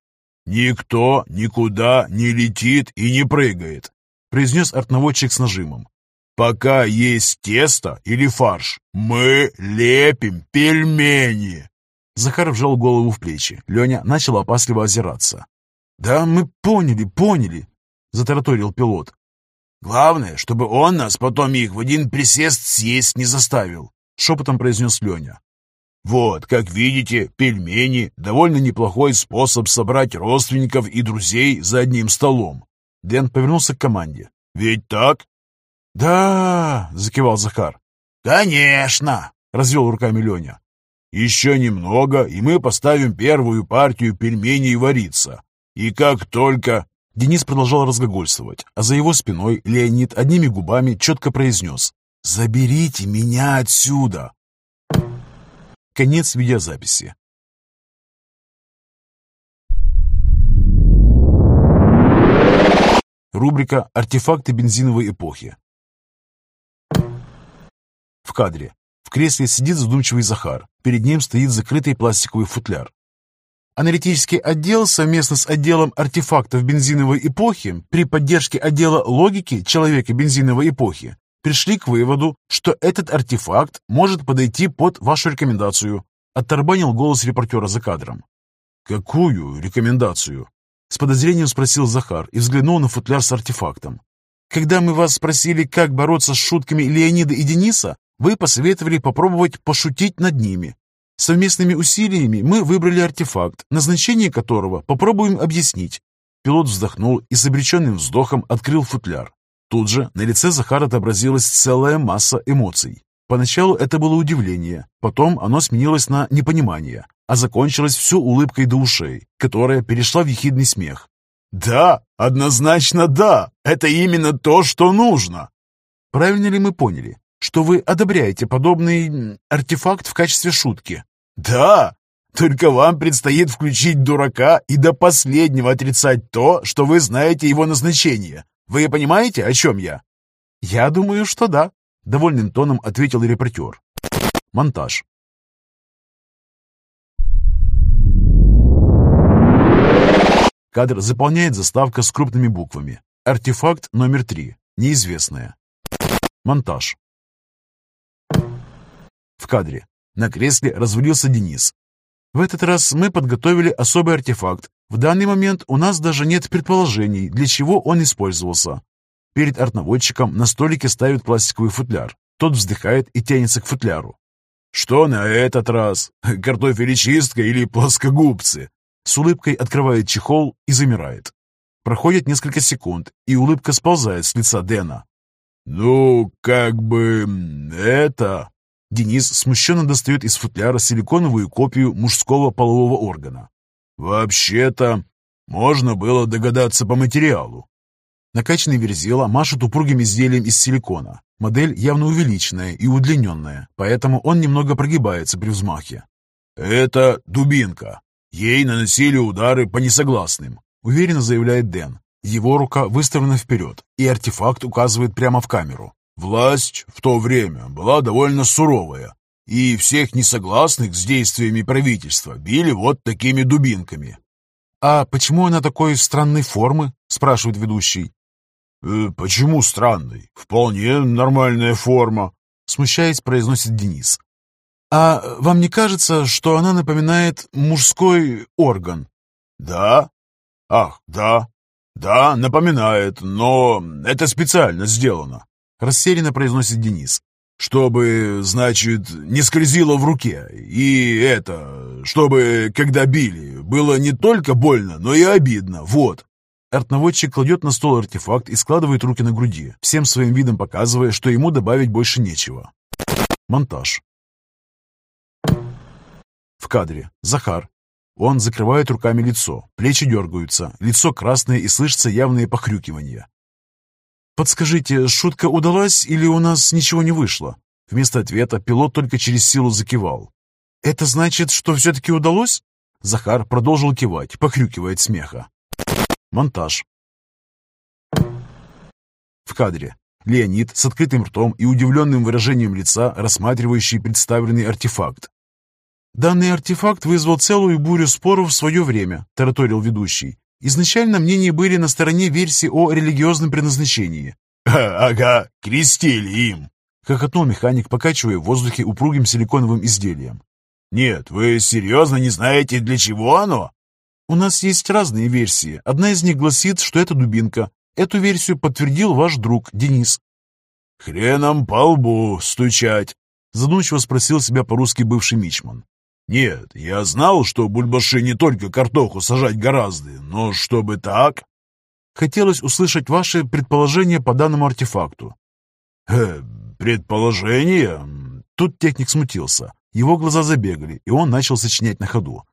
«Никто никуда не летит и не прыгает», — произнес артноводчик с нажимом. Пока есть тесто или фарш, мы лепим пельмени. Захар вжал голову в плечи. Леня начал опасливо озираться. «Да мы поняли, поняли», — затараторил пилот. «Главное, чтобы он нас потом их в один присест съесть не заставил», — шепотом произнес Леня. «Вот, как видите, пельмени — довольно неплохой способ собрать родственников и друзей за одним столом». Дэн повернулся к команде. «Ведь так?» «Да!» — закивал Захар. «Конечно!» — развел руками Леня. «Еще немного, и мы поставим первую партию пельменей вариться. И как только...» Денис продолжал разгогольствовать, а за его спиной Леонид одними губами четко произнес «Заберите меня отсюда!» Конец видеозаписи. Рубрика «Артефакты бензиновой эпохи». В кадре. В кресле сидит задумчивый Захар. Перед ним стоит закрытый пластиковый футляр. Аналитический отдел совместно с отделом артефактов бензиновой эпохи при поддержке отдела логики человека бензиновой эпохи пришли к выводу, что этот артефакт может подойти под вашу рекомендацию. Оттарбанил голос репортера за кадром. «Какую рекомендацию?» С подозрением спросил Захар и взглянул на футляр с артефактом. «Когда мы вас спросили, как бороться с шутками Леонида и Дениса, вы посоветовали попробовать пошутить над ними. Совместными усилиями мы выбрали артефакт, назначение которого попробуем объяснить. Пилот вздохнул и с обреченным вздохом открыл футляр. Тут же на лице Захара отобразилась целая масса эмоций. Поначалу это было удивление, потом оно сменилось на непонимание, а закончилось все улыбкой до ушей, которая перешла в ехидный смех. «Да, однозначно да, это именно то, что нужно!» Правильно ли мы поняли? Что вы одобряете подобный артефакт в качестве шутки. Да, только вам предстоит включить дурака и до последнего отрицать то, что вы знаете его назначение. Вы понимаете, о чем я? Я думаю, что да, довольным тоном ответил репортер. Монтаж. Кадр заполняет заставка с крупными буквами. Артефакт номер три. Неизвестное. Монтаж. В кадре. На кресле развалился Денис. В этот раз мы подготовили особый артефакт. В данный момент у нас даже нет предположений, для чего он использовался. Перед артнаводчиком на столике ставят пластиковый футляр. Тот вздыхает и тянется к футляру. «Что на этот раз? Картофелечистка или плоскогубцы?» С улыбкой открывает чехол и замирает. Проходит несколько секунд, и улыбка сползает с лица Дэна. «Ну, как бы... это...» Денис смущенно достает из футляра силиконовую копию мужского полового органа. «Вообще-то, можно было догадаться по материалу». Накачанный верзила машет упругим изделием из силикона. Модель явно увеличенная и удлиненная, поэтому он немного прогибается при взмахе. «Это дубинка. Ей наносили удары по несогласным», — уверенно заявляет Дэн. Его рука выставлена вперед, и артефакт указывает прямо в камеру. Власть в то время была довольно суровая, и всех несогласных с действиями правительства били вот такими дубинками. «А почему она такой странной формы?» – спрашивает ведущий. «Э, «Почему странной? Вполне нормальная форма», – смущаясь, произносит Денис. «А вам не кажется, что она напоминает мужской орган?» «Да? Ах, да. Да, напоминает, но это специально сделано. Растерянно произносит Денис. «Чтобы, значит, не скользило в руке. И это, чтобы, когда били, было не только больно, но и обидно. Вот». Артнаводчик кладет на стол артефакт и складывает руки на груди, всем своим видом показывая, что ему добавить больше нечего. Монтаж. В кадре. Захар. Он закрывает руками лицо, плечи дергаются, лицо красное и слышится явное похрюкивание. «Подскажите, шутка удалась или у нас ничего не вышло?» Вместо ответа пилот только через силу закивал. «Это значит, что все-таки удалось?» Захар продолжил кивать, похрюкивает смеха. Монтаж. В кадре. Леонид с открытым ртом и удивленным выражением лица, рассматривающий представленный артефакт. «Данный артефакт вызвал целую бурю споров в свое время», – тараторил ведущий. Изначально мнения были на стороне версии о религиозном предназначении. «Ага, крестили им!» — хохотнул механик, покачивая в воздухе упругим силиконовым изделием. «Нет, вы серьезно не знаете, для чего оно?» «У нас есть разные версии. Одна из них гласит, что это дубинка. Эту версию подтвердил ваш друг Денис». «Хреном по лбу стучать!» — задумчиво спросил себя по-русски бывший мичман. Нет, я знал, что бульбаши не только картоху сажать гораздо, но чтобы так... Хотелось услышать ваши предположения по данному артефакту. Э, предположения? Тут техник смутился. Его глаза забегали, и он начал сочинять на ходу.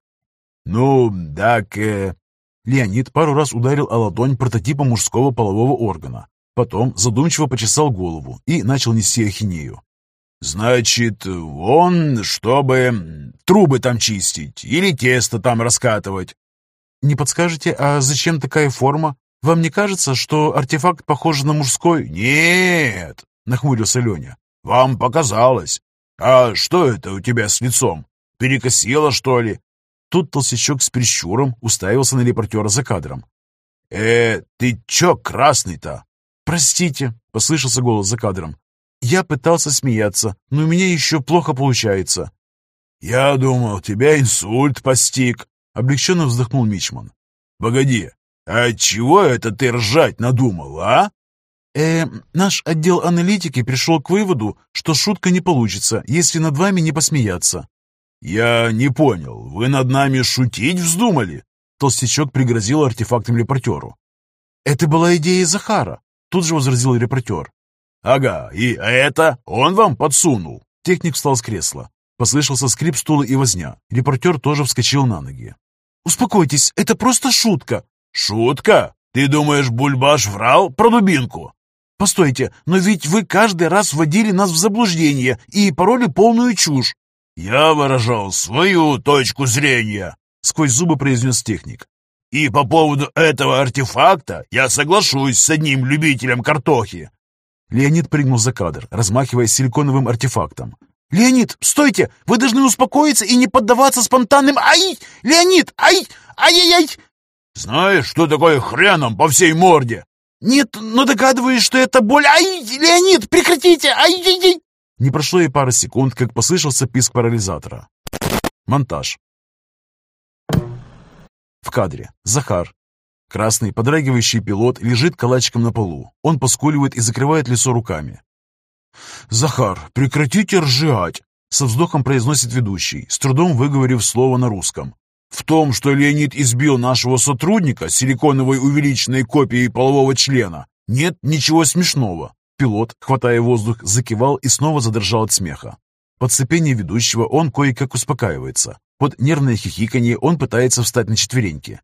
Ну, так... Э... Леонид пару раз ударил о ладонь прототипа мужского полового органа. Потом задумчиво почесал голову и начал нести ахинею. «Значит, он, чтобы трубы там чистить или тесто там раскатывать». «Не подскажете, а зачем такая форма? Вам не кажется, что артефакт похож на мужской?» «Нет», — нахмурился Леня, — «вам показалось. А что это у тебя с лицом? Перекосило, что ли?» Тут толстячок с прищуром уставился на репортера за кадром. «Э, ты чё красный-то?» «Простите», — послышался голос за кадром. Я пытался смеяться, но у меня еще плохо получается. «Я думал, тебя инсульт постиг», — облегченно вздохнул Мичман. «Погоди, а чего это ты ржать надумал, а?» «Э, наш отдел аналитики пришел к выводу, что шутка не получится, если над вами не посмеяться». «Я не понял, вы над нами шутить вздумали?» Толстячок пригрозил артефактом репортеру. «Это была идея Захара», — тут же возразил репортер. «Ага, и это он вам подсунул?» Техник встал с кресла. Послышался скрип стула и возня. Репортер тоже вскочил на ноги. «Успокойтесь, это просто шутка!» «Шутка? Ты думаешь, Бульбаш врал про дубинку?» «Постойте, но ведь вы каждый раз вводили нас в заблуждение и пороли полную чушь!» «Я выражал свою точку зрения!» — сквозь зубы произнес техник. «И по поводу этого артефакта я соглашусь с одним любителем картохи. Леонид прыгнул за кадр, размахивая силиконовым артефактом. «Леонид, стойте! Вы должны успокоиться и не поддаваться спонтанным... Ай! Леонид! Ай! Ай-яй-яй!» «Знаешь, что такое хреном по всей морде?» Нет, но догадываюсь, что это боль. Ай, Леонид, прекратите! Ай-яй-яй! Не прошло и пары секунд, как послышался писк парализатора. Монтаж. В кадре. Захар. Красный, подрагивающий пилот лежит калачиком на полу. Он поскуливает и закрывает лицо руками. «Захар, прекратите ржать!» Со вздохом произносит ведущий, с трудом выговорив слово на русском. В том, что Леонид избил нашего сотрудника силиконовой увеличенной копией полового члена, нет ничего смешного. Пилот, хватая воздух, закивал и снова задрожал от смеха. Под сопение ведущего он кое-как успокаивается. Под нервное хихиканье он пытается встать на четвереньки.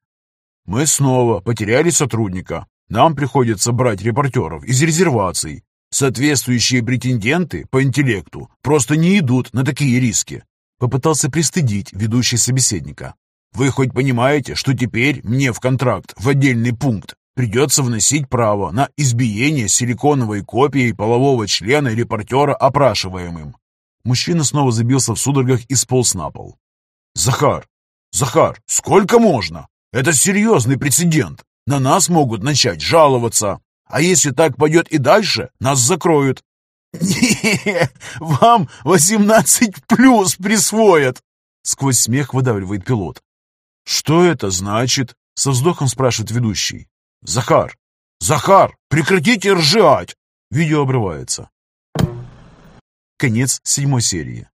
«Мы снова потеряли сотрудника. Нам приходится брать репортеров из резерваций. Соответствующие претенденты по интеллекту просто не идут на такие риски». Попытался пристыдить ведущий собеседника. «Вы хоть понимаете, что теперь мне в контракт в отдельный пункт придется вносить право на избиение силиконовой копией полового члена репортера опрашиваемым?» Мужчина снова забился в судорогах и сполз на пол. «Захар! Захар, сколько можно? Это серьезный прецедент. На нас могут начать жаловаться. А если так пойдет и дальше, нас закроют. не вам восемнадцать плюс присвоят!» Сквозь смех выдавливает пилот. «Что это значит?» Со вздохом спрашивает ведущий. «Захар! Захар! Прекратите ржать!» Видео обрывается. Конец седьмой серии.